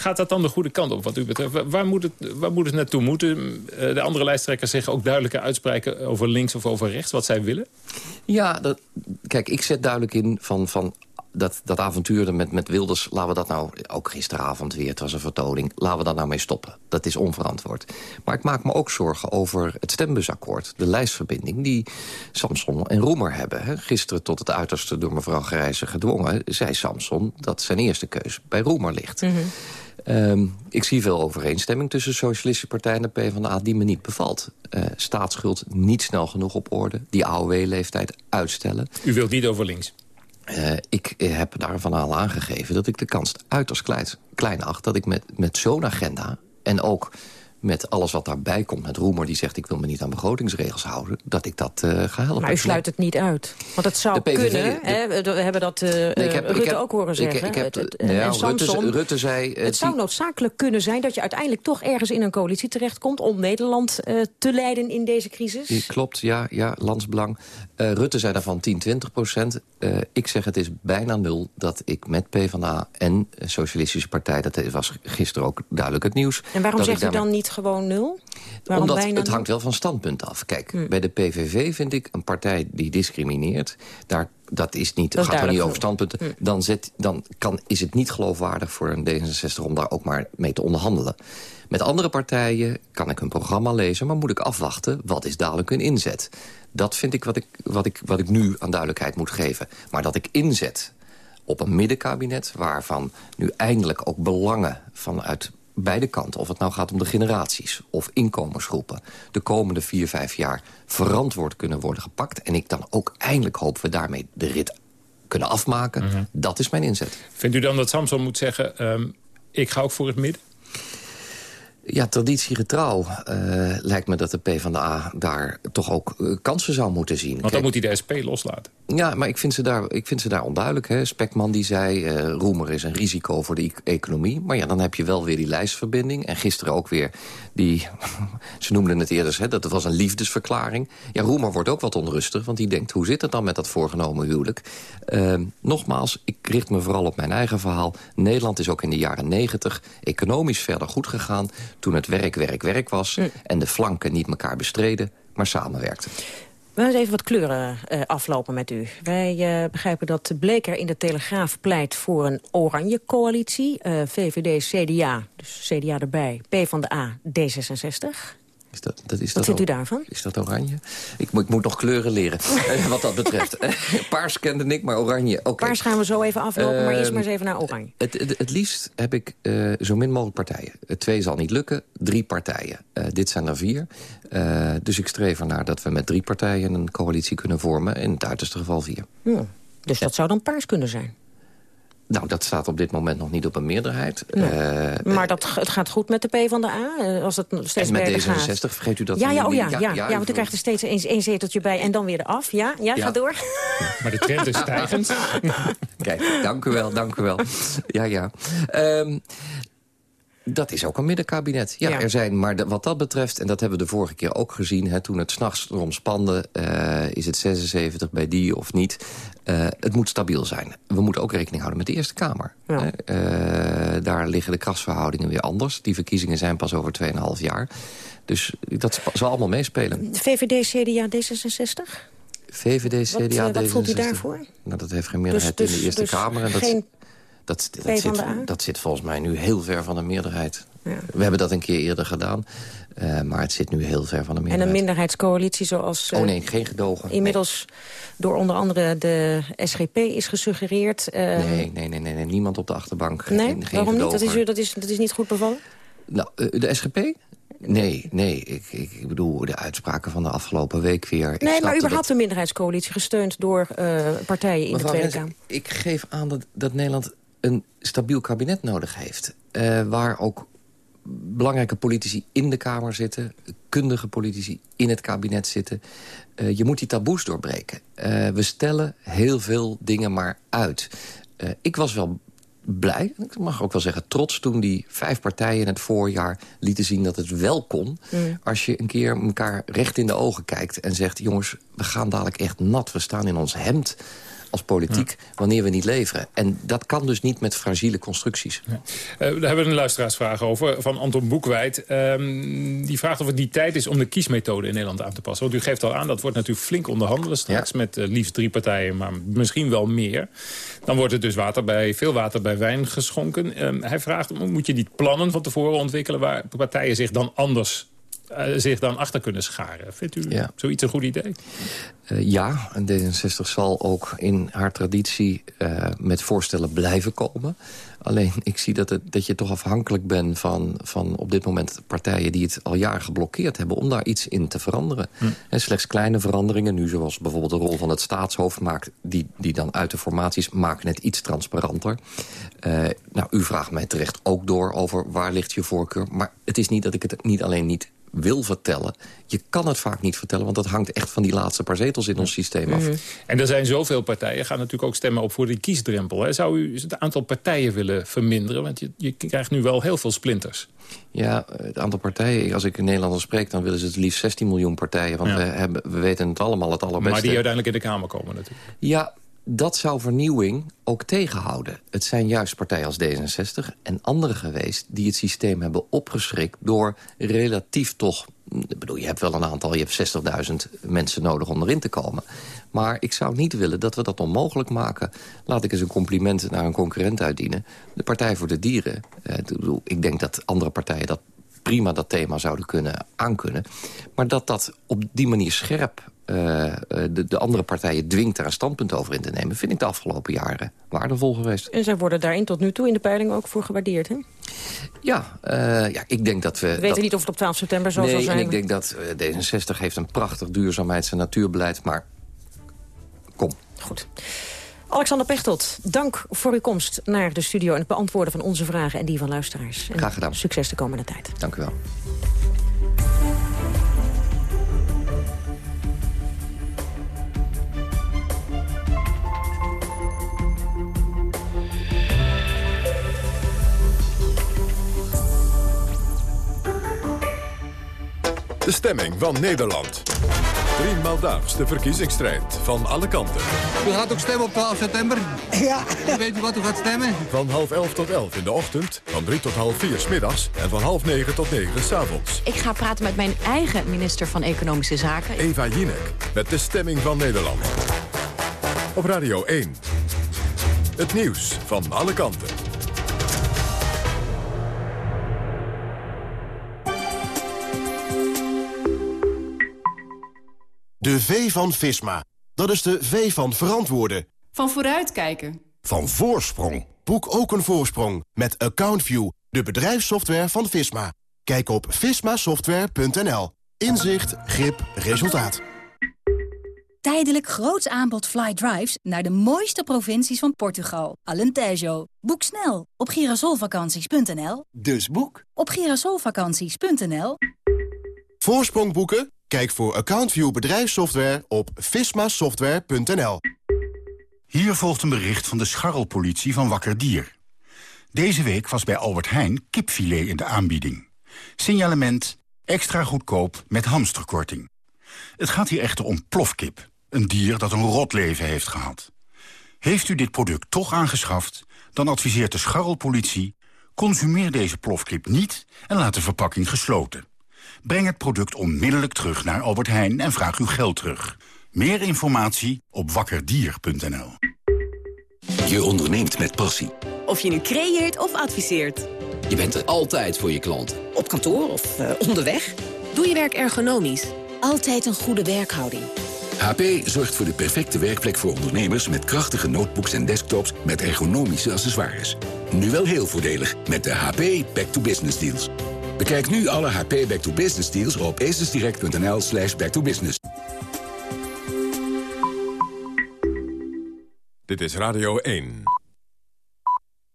Gaat dat dan de goede kant op wat u betreft? Waar moet het, waar moet het naartoe? Moeten de andere lijsttrekkers zich ook duidelijker uitspreken... over links of over rechts, wat zij willen? Ja, dat, kijk, ik zet duidelijk in van... van dat, dat avontuur met, met Wilders, laten we dat nou... ook gisteravond weer, het was een vertoning... laten we daar nou mee stoppen. Dat is onverantwoord. Maar ik maak me ook zorgen over het stembusakkoord. De lijstverbinding die Samson en Roemer hebben. Hè. Gisteren tot het uiterste door mevrouw Grijze gedwongen... zei Samson dat zijn eerste keus bij Roemer ligt. Mm -hmm. Um, ik zie veel overeenstemming tussen de Socialistische Partij en de PvdA die me niet bevalt. Uh, staatsschuld niet snel genoeg op orde. Die AOW-leeftijd uitstellen. U wilt niet over links? Uh, ik heb daarvan al aangegeven dat ik de kans uiterst klein, klein acht... dat ik met, met zo'n agenda en ook met alles wat daarbij komt. Met Roemer die zegt ik wil me niet aan begrotingsregels houden. Dat ik dat uh, ga helpen. Maar u sluit het niet uit. Want het zou PVV, kunnen. De, hè? We hebben dat uh, nee, heb, Rutte heb, ook horen zeggen. Ik, ik heb, het, nou en Samson, Rutte, Rutte zei... Het zou noodzakelijk kunnen zijn dat je uiteindelijk toch ergens in een coalitie terechtkomt... om Nederland te leiden in deze crisis. Klopt, ja, ja landsbelang. Rutte zei daarvan 10, 20 procent. ik zeg het is bijna nul dat ik met PvdA en Socialistische Partij... dat was gisteren ook duidelijk het nieuws. En waarom zegt u dan niet gewoon nul? Waarom Omdat het hangt wel van standpunt af. Kijk, hmm. bij de PVV vind ik een partij die discrimineert... daar dat is niet, dat gaat er niet over standpunten. Hmm. Dan, zet, dan kan, is het niet geloofwaardig voor een D66 om daar ook maar mee te onderhandelen. Met andere partijen kan ik hun programma lezen... maar moet ik afwachten, wat is dadelijk hun inzet? Dat vind ik wat ik, wat ik, wat ik nu aan duidelijkheid moet geven. Maar dat ik inzet op een middenkabinet... waarvan nu eindelijk ook belangen vanuit beide kanten, of het nou gaat om de generaties of inkomensgroepen... de komende vier, vijf jaar verantwoord kunnen worden gepakt. En ik dan ook eindelijk hoop we daarmee de rit kunnen afmaken. Mm -hmm. Dat is mijn inzet. Vindt u dan dat Samson moet zeggen, um, ik ga ook voor het midden? Ja, traditiegetrouw uh, lijkt me dat de PvdA daar toch ook uh, kansen zou moeten zien. Want dan Kijk, moet hij de SP loslaten. Ja, maar ik vind ze daar, ik vind ze daar onduidelijk. Hè. Spekman die zei, uh, Roemer is een risico voor de e economie. Maar ja, dan heb je wel weer die lijstverbinding. En gisteren ook weer die, ze noemden het eerder, hè, dat was een liefdesverklaring. Ja, Roemer wordt ook wat onrustig, want die denkt... hoe zit het dan met dat voorgenomen huwelijk? nogmaals, ik richt me vooral op mijn eigen verhaal. Nederland is ook in de jaren negentig economisch verder goed gegaan toen het werk, werk, werk was... Mm. en de flanken niet elkaar bestreden, maar samenwerkten. We gaan eens even wat kleuren uh, aflopen met u. Wij uh, begrijpen dat Bleker in de Telegraaf pleit voor een oranje coalitie. Uh, VVD, CDA, dus CDA erbij, P van de A, D66. Is dat, dat, is Wat dat vindt u daarvan? Is dat oranje? Ik, ik moet nog kleuren leren, wat dat betreft. Paars kende ik, maar oranje, okay. Paars gaan we zo even aflopen, uh, maar eerst maar eens even naar oranje. Het, het, het liefst heb ik uh, zo min mogelijk partijen. twee zal niet lukken, drie partijen. Uh, dit zijn er vier. dus ik streef ernaar dat we met drie partijen een coalitie kunnen vormen. In het uiterste geval vier. Ja, dus ja. dat zou dan paars kunnen zijn? Nou, dat staat op dit moment nog niet op een meerderheid. Uh, maar dat, het gaat goed met de PvdA? Uh, als het steeds en met D66, vergeet u dat? Ja, ja, oh ja, ja, ja, ja, want u krijgt er steeds één zeteltje bij en dan weer af. Ja, ja, ja. ga door. Maar de trend is stijgend. Kijk, dank u wel, dank u wel. Ja, ja. Um, dat is ook een middenkabinet. Ja, er zijn, maar wat dat betreft, en dat hebben we de vorige keer ook gezien... Hè, toen het s'nachts erom spande, uh, is het 76 bij die of niet... Uh, het moet stabiel zijn. We moeten ook rekening houden met de Eerste Kamer. Ja. Uh, daar liggen de krachtsverhoudingen weer anders. Die verkiezingen zijn pas over 2,5 jaar. Dus dat zal allemaal meespelen. VVD, CDA, D66? VVD, CDA, wat, D66. Wat voelt u daarvoor? Nou, dat heeft geen meerderheid dus, dus, in de Eerste dus Kamer. En dat, geen dat, dat, zit, dat zit volgens mij nu heel ver van de meerderheid. Ja. We hebben dat een keer eerder gedaan. Uh, maar het zit nu heel ver van de meerderheid. En een minderheidscoalitie zoals... Uh, oh nee, geen gedogen. Inmiddels door onder andere de SGP is gesuggereerd. Uh, nee, nee, nee, nee, niemand op de achterbank. Nee, geen, waarom niet? Dat is, dat, is, dat is niet goed bevallen? Nou, de SGP? Nee, nee. Ik, ik, bedoel de uitspraken van de afgelopen week weer. Nee, maar überhaupt de minderheidscoalitie gesteund door partijen in Mevrouw de Tweede Kamer. Ik geef aan dat, dat Nederland een stabiel kabinet nodig heeft. Uh, waar ook belangrijke politici in de Kamer zitten. Kundige politici in het kabinet zitten. Uh, je moet die taboes doorbreken. Uh, we stellen heel veel dingen maar uit. ik was wel blij, ik mag ook wel zeggen trots... toen die vijf partijen in het voorjaar lieten zien dat het wel kon... Mm. als je een keer elkaar recht in de ogen kijkt en zegt... jongens, we gaan dadelijk echt nat, we staan in ons hemd als politiek wanneer we niet leveren. En dat kan dus niet met fragiele constructies. Ja. Uh, daar hebben we een luisteraarsvraag over van Anton Boekwijd. Um, die vraagt of het niet tijd is om de kiesmethode in Nederland aan te passen. Want u geeft al aan, dat wordt natuurlijk flink onderhandelen straks... met uh, liefst drie partijen, maar misschien wel meer. Dan wordt het dus water bij, veel water bij wijn geschonken. Um, hij vraagt, moet je die plannen van tevoren ontwikkelen... waar partijen zich dan anders uh, zich dan achter kunnen scharen. Vindt u zoiets een goed idee? Uh, ja, en D66 zal ook in haar traditie uh, met voorstellen blijven komen. Alleen ik zie dat, het, dat je toch afhankelijk bent van, van op dit moment partijen... die het al jaren geblokkeerd hebben om daar iets in te veranderen. Hm. En slechts kleine veranderingen, nu zoals bijvoorbeeld de rol van het staatshoofd... maakt die, die dan uit de formaties maken het iets transparanter. Nou, u vraagt mij terecht ook door over waar ligt je voorkeur. Maar het is niet dat ik het niet alleen niet wil vertellen. Je kan het vaak niet vertellen, want dat hangt echt van die laatste paar zetels in ons systeem af. Mhm. En er zijn zoveel partijen, gaan natuurlijk ook stemmen op voor die kiesdrempel. Hè? Zou u het aantal partijen willen verminderen? Want je, je krijgt nu wel heel veel splinters. Ja, het aantal partijen, als ik in Nederlanders spreek... dan willen ze het liefst 16 miljoen partijen. Want we, hebben, we weten het allemaal het allerbeste. Maar die uiteindelijk in de Kamer komen natuurlijk. Ja, dat zou vernieuwing ook tegenhouden. Het zijn juist partijen als D66 en andere geweest... die het systeem hebben opgeschrikt door relatief toch... Ik bedoel, je hebt wel een aantal, je hebt 60.000 mensen nodig om erin te komen. Maar ik zou niet willen dat we dat onmogelijk maken. Laat ik eens een compliment naar een concurrent uitdienen. De Partij voor de Dieren. Eh, ik denk dat andere partijen dat prima dat thema zouden kunnen aankunnen. Maar dat dat op die manier scherp uh, de, de, andere partijen dwingt daar een standpunt over in te nemen... vind ik de afgelopen jaren waardevol geweest. En zij worden daarin tot nu toe in de peiling ook voor gewaardeerd, hè? Ja, uh, ja ik denk dat we... We weten niet of het op 12 september zo nee, zal zijn. en ik denk dat D66 heeft een prachtig duurzaamheids- en natuurbeleid... maar kom. Goed. Alexander Pechtold, dank voor uw komst naar de studio... en het beantwoorden van onze vragen en die van luisteraars. En Graag gedaan. Succes de komende tijd. Dank u wel. De stemming van Nederland. Driemaal daags de verkiezingsstrijd van alle kanten. U gaat ook stemmen op 12 september? Ja. weet u wat u gaat stemmen? Van half elf tot elf in de ochtend, van drie tot half vier smiddags... en van half negen tot negen s'avonds. Ik ga praten met mijn eigen minister van Economische Zaken. Eva Jinek, met de stemming van Nederland. Op Radio 1. Het nieuws van alle kanten. De V van Visma. Dat is de V van verantwoorden. Van vooruitkijken. Van voorsprong. Boek ook een voorsprong met AccountView, de bedrijfssoftware van Visma. Kijk op vismasoftware.nl. Inzicht, grip, resultaat. Tijdelijk groots aanbod fly drives naar de mooiste provincies van Portugal. Alentejo. Boek snel op girasolvakanties.nl. Dus boek op girasolvakanties.nl. Voorsprong boeken? Kijk voor AccountView bedrijfssoftware op vismasoftware.nl. Hier volgt een bericht van de scharrelpolitie van Wakker Dier. Deze week was bij Albert Heijn kipfilet in de aanbieding. Signalement extra goedkoop met hamsterkorting. Het gaat hier echter om plofkip, een dier dat een rot leven heeft gehad. Heeft u dit product toch aangeschaft, dan adviseert de scharrelpolitie... consumeer deze plofkip niet en laat de verpakking gesloten. Breng het product onmiddellijk terug naar Albert Heijn en vraag uw geld terug. Meer informatie op wakkerdier.nl. Je onderneemt met passie. Of je nu creëert of adviseert. Je bent er altijd voor je klant. Op kantoor of uh, onderweg. Doe je werk ergonomisch. Altijd een goede werkhouding. HP zorgt voor de perfecte werkplek voor ondernemers... met krachtige notebooks en desktops met ergonomische accessoires. Nu wel heel voordelig met de HP Back to Business deals. Bekijk nu alle HP Back to Business deals op acesdirect.nl slash backtobusiness. Dit is Radio 1.